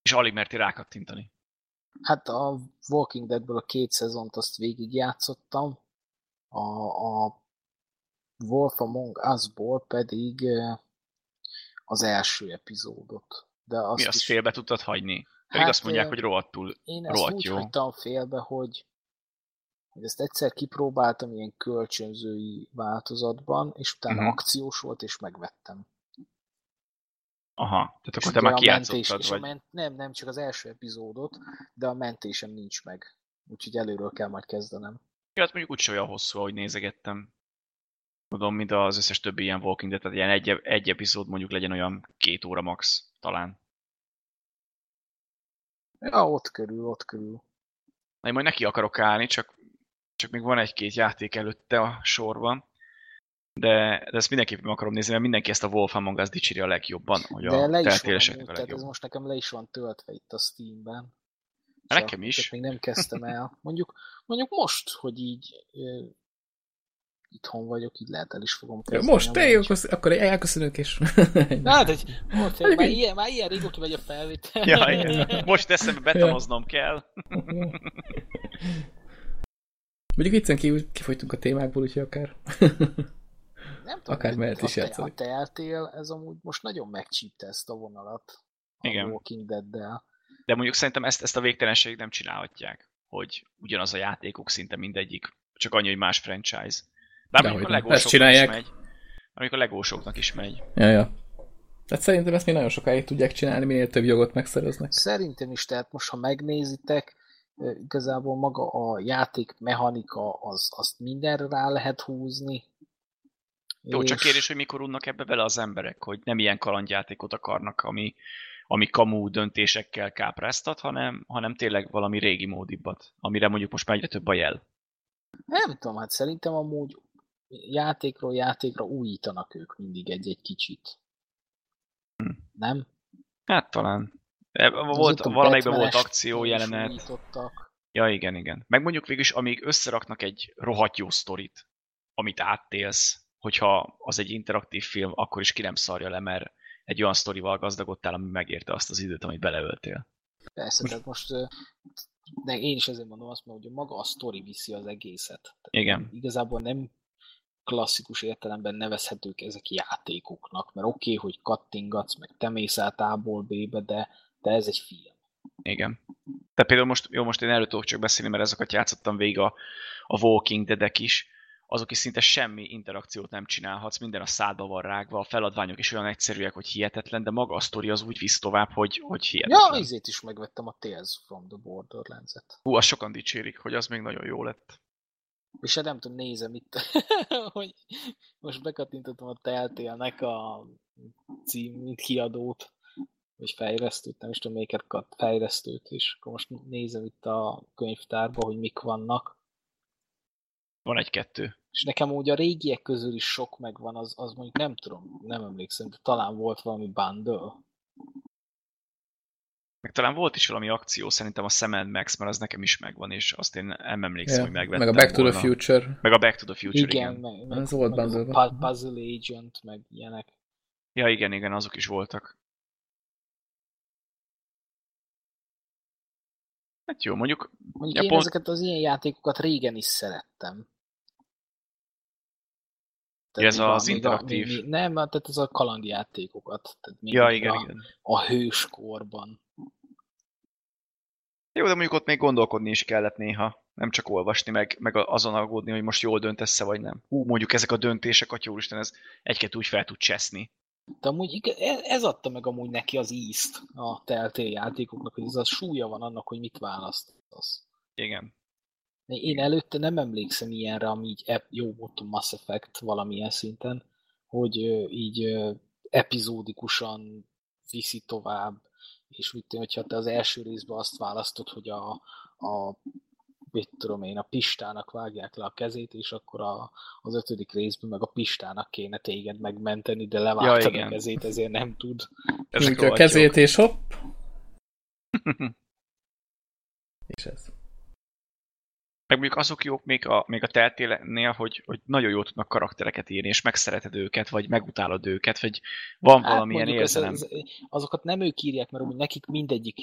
És alig merti rákattintani. Hát a Walking Deadből a két szezont azt végigjátszottam, a, a Wolf Among Us-ból pedig eh, az első epizódot. De azt Mi azt is, félbe tudtad hagyni? Hát, azt mondják, hogy rohadtul. Én ezt rohadt úgy jó. hagytam félbe, hogy, hogy ezt egyszer kipróbáltam ilyen kölcsönzői változatban, és utána Mhm. akciós volt, és megvettem. Aha, tehát És akkor te már mentés, kijátszottad, és a vagy? ment, nem, nem, csak az első epizódot, de a mentésem nincs meg. Úgyhogy előről kell majd kezdenem. Ja, hát mondjuk úgyse olyan hosszú, ahogy nézegettem. Tudom, mint az összes többi ilyen Walking Dead, tehát ilyen egy, egy epizód mondjuk legyen olyan két óra max, talán. Ja, ott körül, ott körül. Na, én majd neki akarok állni, csak, csak még van egy-két játék előtte a sorban. De, de ezt mindenképpen akarom nézni, mert mindenki ezt a Wolf Among Us dicséri a legjobban, hogy De a le is van a tehát ez legjobb. most nekem le is van töltve itt a Steamben. Nekem is. csak Még nem kezdtem el. Mondjuk, mondjuk most, hogy így itthon vagyok, így lehet el is fogom kezdeni. Most te jó, akkor elköszönök, és... Na, <laughs> hát, hogy most, hogy már, ilyen, már ilyen régóta megy a felvétel. Ja, igen. Most eszembe betanoznom <laughs> kell. Mondjuk viccen kívül kifogytunk a témákból, úgyhogy akár... Nem tudom, Akár ez- mehet is a, játszani. a Telltale, ez amúgy most nagyon megcsípte ezt a vonalat. A Igen. Walking Dead-del. De mondjuk szerintem ezt, ezt a végtelenségig nem csinálhatják, hogy ugyanaz a játékok szinte mindegyik, csak annyi, hogy más franchise. Bár Dehogy mondjuk a nem. legósoknak Ezt is csinálják. megy. Mondjuk a legósoknak is megy. Ja, ja. Tehát szerintem ezt még nagyon sokáig tudják csinálni, minél több jogot megszereznek. Szerintem is, tehát most ha megnézitek, igazából maga a játék mechanika, az, azt mindenre rá lehet húzni. Jó, csak És- kérdés, hogy mikor unnak ebbe bele az emberek, hogy nem ilyen kalandjátékot akarnak, ami, ami kamú döntésekkel kápráztat, hanem, hanem tényleg valami régi módibbat, amire mondjuk most már egyre több a jel. Nem tudom, hát szerintem amúgy játékról játékra újítanak ők mindig egy-egy kicsit. Hm. Nem? Hát talán. E, Volt, valamelyikben volt akció jelenet. Ja, igen, igen. Meg mondjuk végül is, amíg összeraknak egy rohadt jó sztorit, amit áttélsz, hogyha az egy interaktív film, akkor is ki nem szarja le, mert egy olyan sztorival gazdagodtál, ami megérte azt az időt, amit beleöltél. Persze, tehát most de én is ezért mondom azt, mert hogy maga a sztori viszi az egészet. Tehát Igen. Igazából nem klasszikus értelemben nevezhetők ezek játékoknak, mert oké, okay, hogy kattingatsz, meg te mész át A-ból B-be, de, de ez egy film. Igen. De például most, jó, most én erről tudok csak beszélni, mert ezeket játszottam végig a, a Walking Dead-ek is, azok is szinte semmi interakciót nem csinálhatsz, minden a szádba van rágva, a feladványok is olyan egyszerűek, hogy hihetetlen, de maga a sztori az úgy visz tovább, hogy, hogy Ja, hihetetlen. izét is megvettem a Tales from the Borderlands-et. Hú, azt sokan dicsérik, hogy az még nagyon jó lett. És hát nem tudom, nézem itt, <laughs> hogy most bekattintottam a Telltale-nek a cím kiadót, vagy fejlesztőt, nem is tudom melyiket kat, fejlesztőt, és akkor most nézem itt a könyvtárba, hogy mik vannak. Van egy-kettő. És nekem úgy a régiek közül is sok megvan, az, az mondjuk nem tudom, nem emlékszem, de talán volt valami bundle. Meg talán volt is valami akció, szerintem a Sam Max, mert az nekem is megvan, és azt én nem emlékszem, Ja. hogy megvettem Meg a Back to the volna. Future. Meg a Back to the Future, Igen, igen. meg, meg, Ez volt meg az a Puzzle Agent, meg ilyenek. Ja, igen, igen, azok is voltak. Hát jó, mondjuk Mondjuk Ja, én ezeket az ilyen játékokat régen is szerettem. Ja, ez a- az még a- interaktív. még- Nem, hát tehát ez a kalandjátékokat. Tehát még Ja, igen, a, igen. a hőskorban. Jó, de mondjuk ott még gondolkodni is kellett néha. Nem csak olvasni, meg, meg azon aggódni, hogy most jól döntesz-e, vagy nem. Hú, mondjuk ezek a döntések, atya úristen, ez egy úgy fel tud cseszni. De amúgy e- ez adta meg amúgy neki az ízt a Telltale játékoknak, hogy ez a súlya van annak, hogy mit választasz. Igen. Én előtte nem emlékszem ilyenre, ami így jó volt a Mass Effect valamilyen szinten, hogy így epizódikusan viszi tovább, és úgy tűnik, hogyha te az első részben azt választod, hogy a, a mit tudom én, a Pistának vágják le a kezét, és akkor a, az ötödik részben meg a Pistának kéne téged megmenteni, de levágtad Ja, a kezét, ezért nem tud. Ezek a kezét, és hopp. <laughs> És ez. Meg mondjuk azok jók még a, még a teltélenél, hogy, hogy nagyon jól tudnak karaktereket írni, és megszereted őket, vagy megutálod őket, vagy van valamilyen Hát ez- érzelem. ez- azokat nem ők írják, mert úgy nekik mindegyik,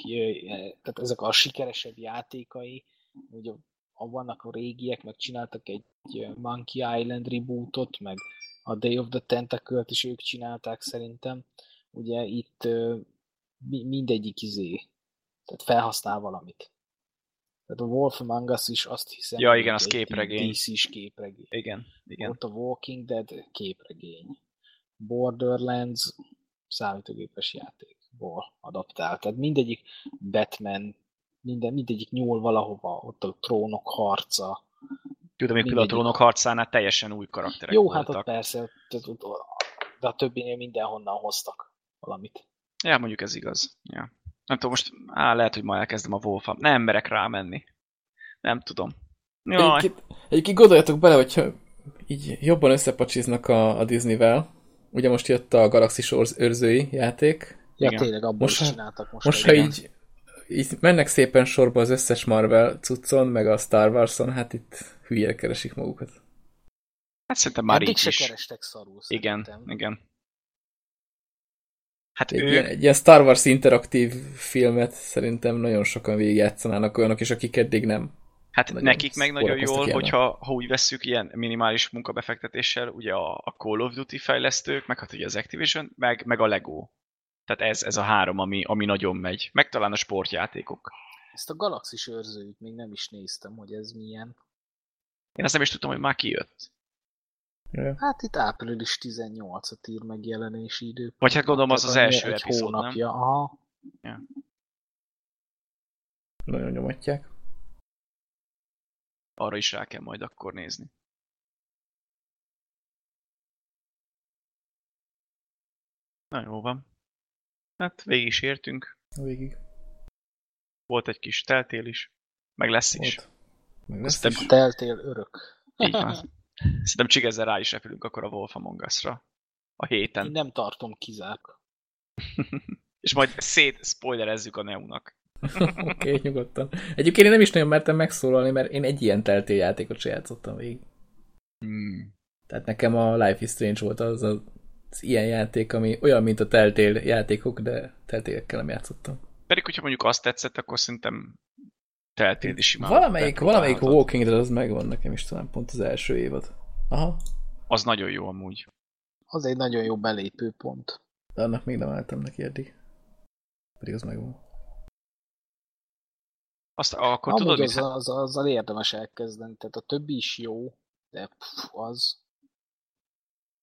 tehát ezek a sikeresebb játékai, ugye a- vannak a régiek, meg csináltak egy Monkey Island rebootot, meg a Day of the Tentacle-t is ők csinálták szerintem. Ugye itt mindegyik izé, tehát felhasznál valamit. Tehát a Wolf Among Us is azt hiszem, Ja, igen, az képregény. DC-s képregény. Igen, igen. Volt a Walking Dead képregény. Borderlands számítógépes játékból adaptált. Tehát mindegyik Batman, minden, mindegyik nyúl valahova, ott a trónok harca. Tudom, hogy például a trónok harcánál teljesen új karakterek Jó, hát voltak. ott persze, ott- ott- ott- de a többinél mindenhonnan hoztak valamit. Ja, mondjuk ez igaz. Ja. Nem tudom, most á, lehet, hogy ma elkezdem a Wolfam. Nem merek rámenni. Nem tudom. Jaj, Egyébként, egyébként gondoljatok bele, hogyha így jobban összepacsiznak a, a Disneyvel. Ugye most jött a Galaxy Shores őrzői játék. Ja, Igen. tényleg abból Most is ha- csináltak most. Most, ha így, így mennek szépen sorba az összes Marvel cuccon, meg a Star Wars-on, hát itt hülyére keresik magukat. hát szerintem már Eddig így se is. kerestek szarul Igen, igen. Hát Egy, ők, ilyen, egy ilyen Star Wars interaktív filmet szerintem nagyon sokan végigjátszanának olyanok is, akik eddig nem. hát nagyon nekik meg nagyon jól, ilyennel. hogyha ha úgy vesszük ilyen minimális munkabefektetéssel, ugye a, a Call of Duty fejlesztők, meg hát ugye az Activision, meg, meg a Lego. Tehát ez, ez a három, ami, ami nagyon megy. Meg talán a sportjátékok. Ezt a galaxis őrzőjét még nem is néztem, hogy ez milyen. Én azt nem is tudtam, hogy már kijött. Hát itt április 18-at ír megjelenési idő. Vagy hát gondolom az az első egy epizód, nem? hónapja. Aha. Nagyon nyomatják. Arra is rá kell majd akkor nézni. Na jó van. Hát végig is értünk. Végig. Volt egy kis teltél is. Meg lesz is. Volt. Meg lesz Szerintem is. Teltél örök. Így van. <laughs> Szerintem csigezzel rá is repülünk akkor a Wolf Among Us-ra. A héten. Én nem tartom kizárt. <laughs> És majd szét spoilerezzük a Neunak. <laughs> Oké, okay, nyugodtan. Egyébként én nem is nagyon mertem megszólalni, mert én egy ilyen teltél játékot se játszottam végig. Hmm. Tehát nekem a Life is Strange volt az, az, ilyen játék, ami olyan, mint a Telltale játékok, de Telltale-ekkel nem játszottam. Pedig, hogyha mondjuk azt tetszett, akkor szerintem teltél is simán. Valamelyik, valamelyik. Walking Dead az megvan nekem is talán pont az első évad. Aha, Az nagyon jó amúgy. Az egy nagyon jó belépőpont. de annak még nem álltam neki eddig. Pedig az megvan. Azt akkor Amúgy tudod, az, mit? az, azzal érdemes elkezdeni, tehát a többi is jó, de pff, az...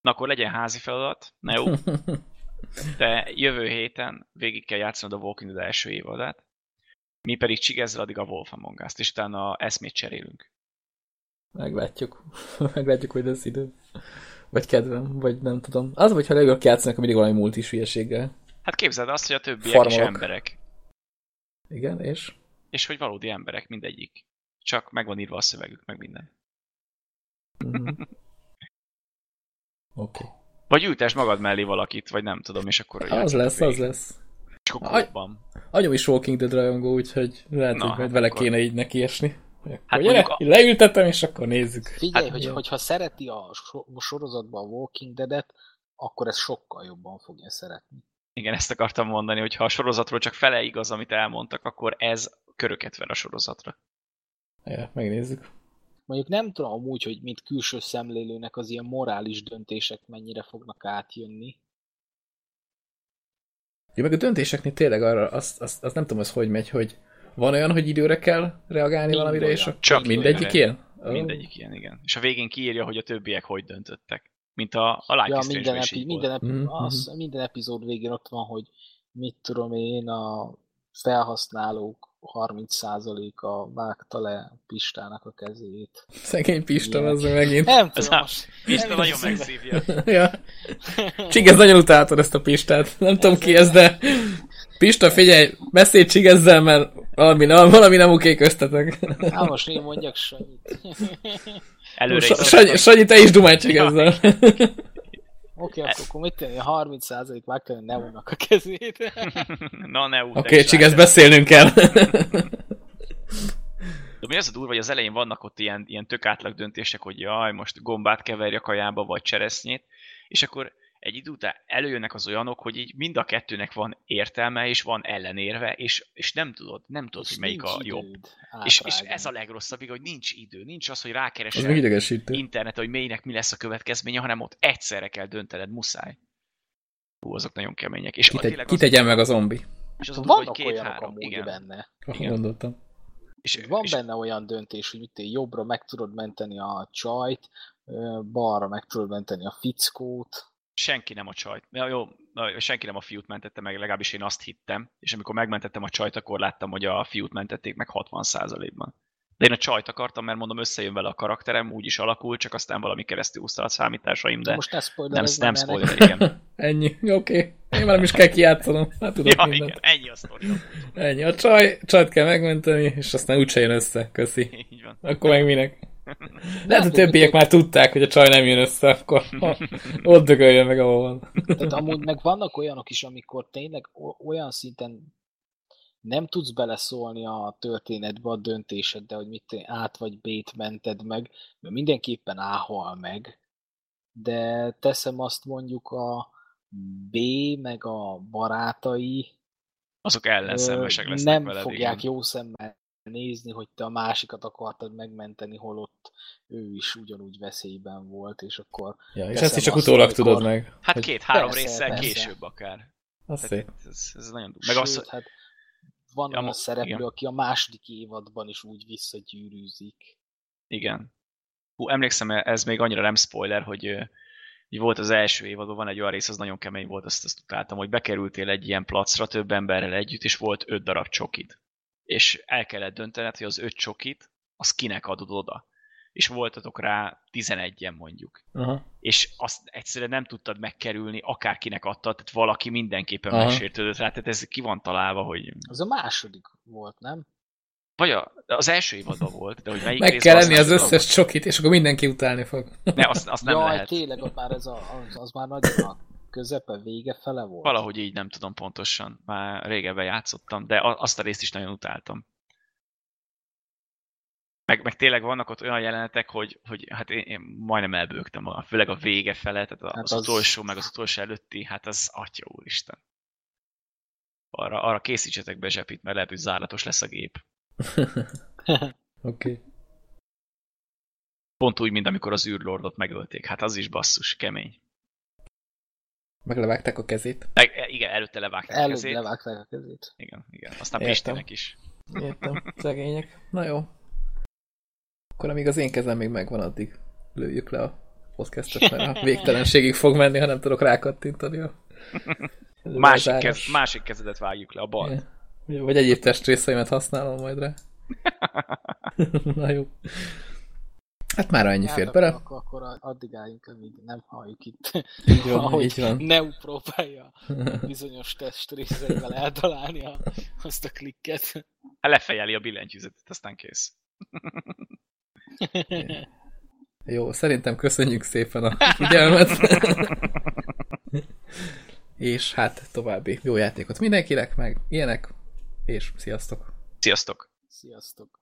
Na akkor legyen házi feladat. Na jó. <laughs> De jövő héten végig kell játszanod a Walking Dead első évadát. Mi pedig csigezzel addig a Wolf Among Us-t, és utána eszmét cserélünk. Meglátjuk. <laughs> Meglátjuk, hogy lesz idő. Vagy kedvem, vagy nem tudom. Az, hogyha leülök játszanak, mindig valami multis hülyeséggel. Hát képzeld azt, hogy a többiek is Farmolok. emberek. Igen, és? És hogy valódi emberek mindegyik. Csak meg van írva a szövegük, meg minden. Mhm. <laughs> Oké. Okay. Vagy ültess magad mellé valakit, vagy nem tudom, és akkor Az lesz, az végig. lesz. Kódban. Anyom is Walking Dead rajongó, úgyhogy lehet, Na, hogy majd hát vele akkor- kéne így nekiesni. Hát Hát gyere, a- leültetem, és akkor nézzük. Figyelj, Hát, hogy, jó. hogyha szereti a so- a sorozatban a Walking Dead-et, akkor ezt sokkal jobban fogja szeretni. Igen, ezt akartam mondani, hogy ha a sorozatról csak fele igaz, amit elmondtak, akkor ez köröket ver a sorozatra. Ja, megnézzük. Mondjuk nem tudom amúgy, hogy mint külső szemlélőnek az ilyen morális döntések mennyire fognak átjönni. Ja, meg a döntéseknél tényleg arra, azt, azt, azt nem tudom, az hogy megy, hogy Van olyan, hogy időre kell reagálni Mind valamire, olyan. és akkor Csak mindegyik ilyen? Mindegyik ilyen, igen. És a végén kiírja, hogy a többiek hogy döntöttek. Mint a, a Life Ja, minden, epi, minden, epi, Mhm, az, minden epizód végén ott van, hogy mit tudom én, a felhasználók 30%-a vágta le Pistának a kezét. Szegény Pista, az megint. Nem Ez tudom, Pista nagyon megszívja. <laughs> ja. Csigez, nagyon utáltad ezt a Pistát. Nem tudom ki ez, de Pista, figyelj, beszélj Csigezzel, mert valami, valami nem oké köztetek. Hát most én mondjak Sanyit. Előre Sanyi, te is dumálj Csigezzel. Oké, akkor, akkor mit tenni? A 30% vágta a Neónak a kezét. <laughs> Na, ne úgy. Oké, Csigez, beszélnünk kell. De mi az a durva, hogy az elején vannak ott ilyen, ilyen tök átlag döntések, hogy jaj, most gombát keverj a kajába, vagy cseresznyét, és akkor egy idő után előjönnek az olyanok, hogy így mind a kettőnek van értelme, és van ellenérve, és, és nem tudod, nem tudod, És hogy melyik a jobb. És, és ez a legrosszabb, hogy nincs idő, nincs az, hogy Az rákeresel interneten, hogy melynek mi lesz a következménye, hanem ott egyszerre kell döntened, muszáj. Hú, azok nagyon kemények. És a, Kitegy, tényleg az, kitegyen meg a zombi. és az a hogy két-három, amúgy igen. benne. Igen. gondoltam. És, Van és benne olyan döntés, hogy itt jobbra meg tudod menteni a csajt, balra meg tudod menteni a fickót. Senki nem a csajt. Ja, jó, senki nem a fiút mentette meg, legalábbis én azt hittem. És amikor megmentettem a csajt, akkor láttam, hogy a fiút mentették meg 60%-ban. De én a csajt akartam, mert mondom, összejön vele a karakterem, úgy is alakul, csak aztán valami keresztül úszta a számításaim, de Most ne nem, nem spoiler, igen. <laughs> Ennyi. Oké. Okay. Én már nem is kell kijátszanom. Hát tudok ja, mindent. igen, ennyi a sztori. Ennyi. A csaj, csajt kell megmenteni, és aztán úgyse jön össze. Köszi. Így van. Akkor meg minek? Lehet, a többiek már tudták, hogy a csaj nem jön össze, akkor ott dögöljön meg, ahol van. Tehát amúgy meg vannak olyanok is, amikor tényleg olyan szinten nem tudsz beleszólni a történetbe a döntésed, de hogy mit át vagy B-t mented meg, mert mindenképpen A hal meg, de teszem azt mondjuk a B meg a barátai Azok ellenszenvesek lesznek nem veled, fogják igen. jó szemmel nézni, hogy te a másikat akartad megmenteni, holott ő is ugyanúgy veszélyben volt, és akkor Ja, és ezt is csak azt, utólag amikor- tudod meg. Hát hogy két-három résszel persze. később akár. Az Tehát szép. ez, ez nagyon durva. Meg Sőt, az, hát van Ja, olyan szereplő, igen. aki a második évadban is úgy visszagyűrűzik. Igen. Hú, emlékszem, ez még annyira nem spoiler, hogy, hogy volt az első évadban, van egy olyan rész, az nagyon kemény volt, azt, azt utáltam, hogy bekerültél egy ilyen placra több emberrel együtt, és volt öt darab csokid. És el kellett döntened, hogy az öt csokit, az kinek adod oda. És voltatok rá 11-en mondjuk. Aha. És azt egyszerűen nem tudtad megkerülni, akárkinek adtad, tehát valaki mindenképpen Aha. megsértődött rá, tehát ez ki van találva, hogy... Az a második volt, nem? Vagy a, az első évadban volt, de hogy melyik Meg kell azt enni nem az összes csokit, és akkor mindenki utálni fog. Ne, azt, azt nem Jaj, lehet. tényleg, ott már ez a, az, az már nagyon közepe, vége fele volt. Valahogy így nem tudom pontosan. Már régebben játszottam, de azt a részt is nagyon utáltam. Meg, meg tényleg vannak ott olyan jelenetek, hogy, hogy hát én, én majdnem elbőgtem magam. Főleg a vége fele, tehát az, Hát az, az- utolsó, meg az utolsó előtti, hát az atya úristen. Arra, arra készítsetek be zsepit, mert lehet, hogy zárlatos lesz a gép. <laughs> Oké. Okay. Pont úgy, mint amikor az űrlordot megölték. Hát az is basszus, kemény. Meglevágták a kezét. Meg, e, igen, előtte levágták a Előbb kezét. levágták a kezét. Igen, igen. Aztán Értem. Pistinek is. Értem. Szegények. Na jó. Akkor amíg az én kezem még megvan, addig lőjük le a podcastot, mert a végtelenségig fog menni, ha nem tudok rákattintani a <laughs> Másik, kez, másik kezedet vágjuk le, a bal. Igen. Vagy egyéb testrészeimet használom majd rá. <laughs> <laughs> Na jó. Hát már ennyi fér Hát bele. Akkor, akkor addig álljunk, amíg nem halljuk itt, <laughs> Így van, ahogy így van. Neu próbálja <laughs> bizonyos testrészeivel eltalálni a, azt a klikket. Hát lefejeli a billentyűzetet, aztán kész. <laughs> Jó, szerintem köszönjük szépen a figyelmet. és hát további jó játékot mindenkinek, meg ilyenek, és sziasztok! Sziasztok! Sziasztok!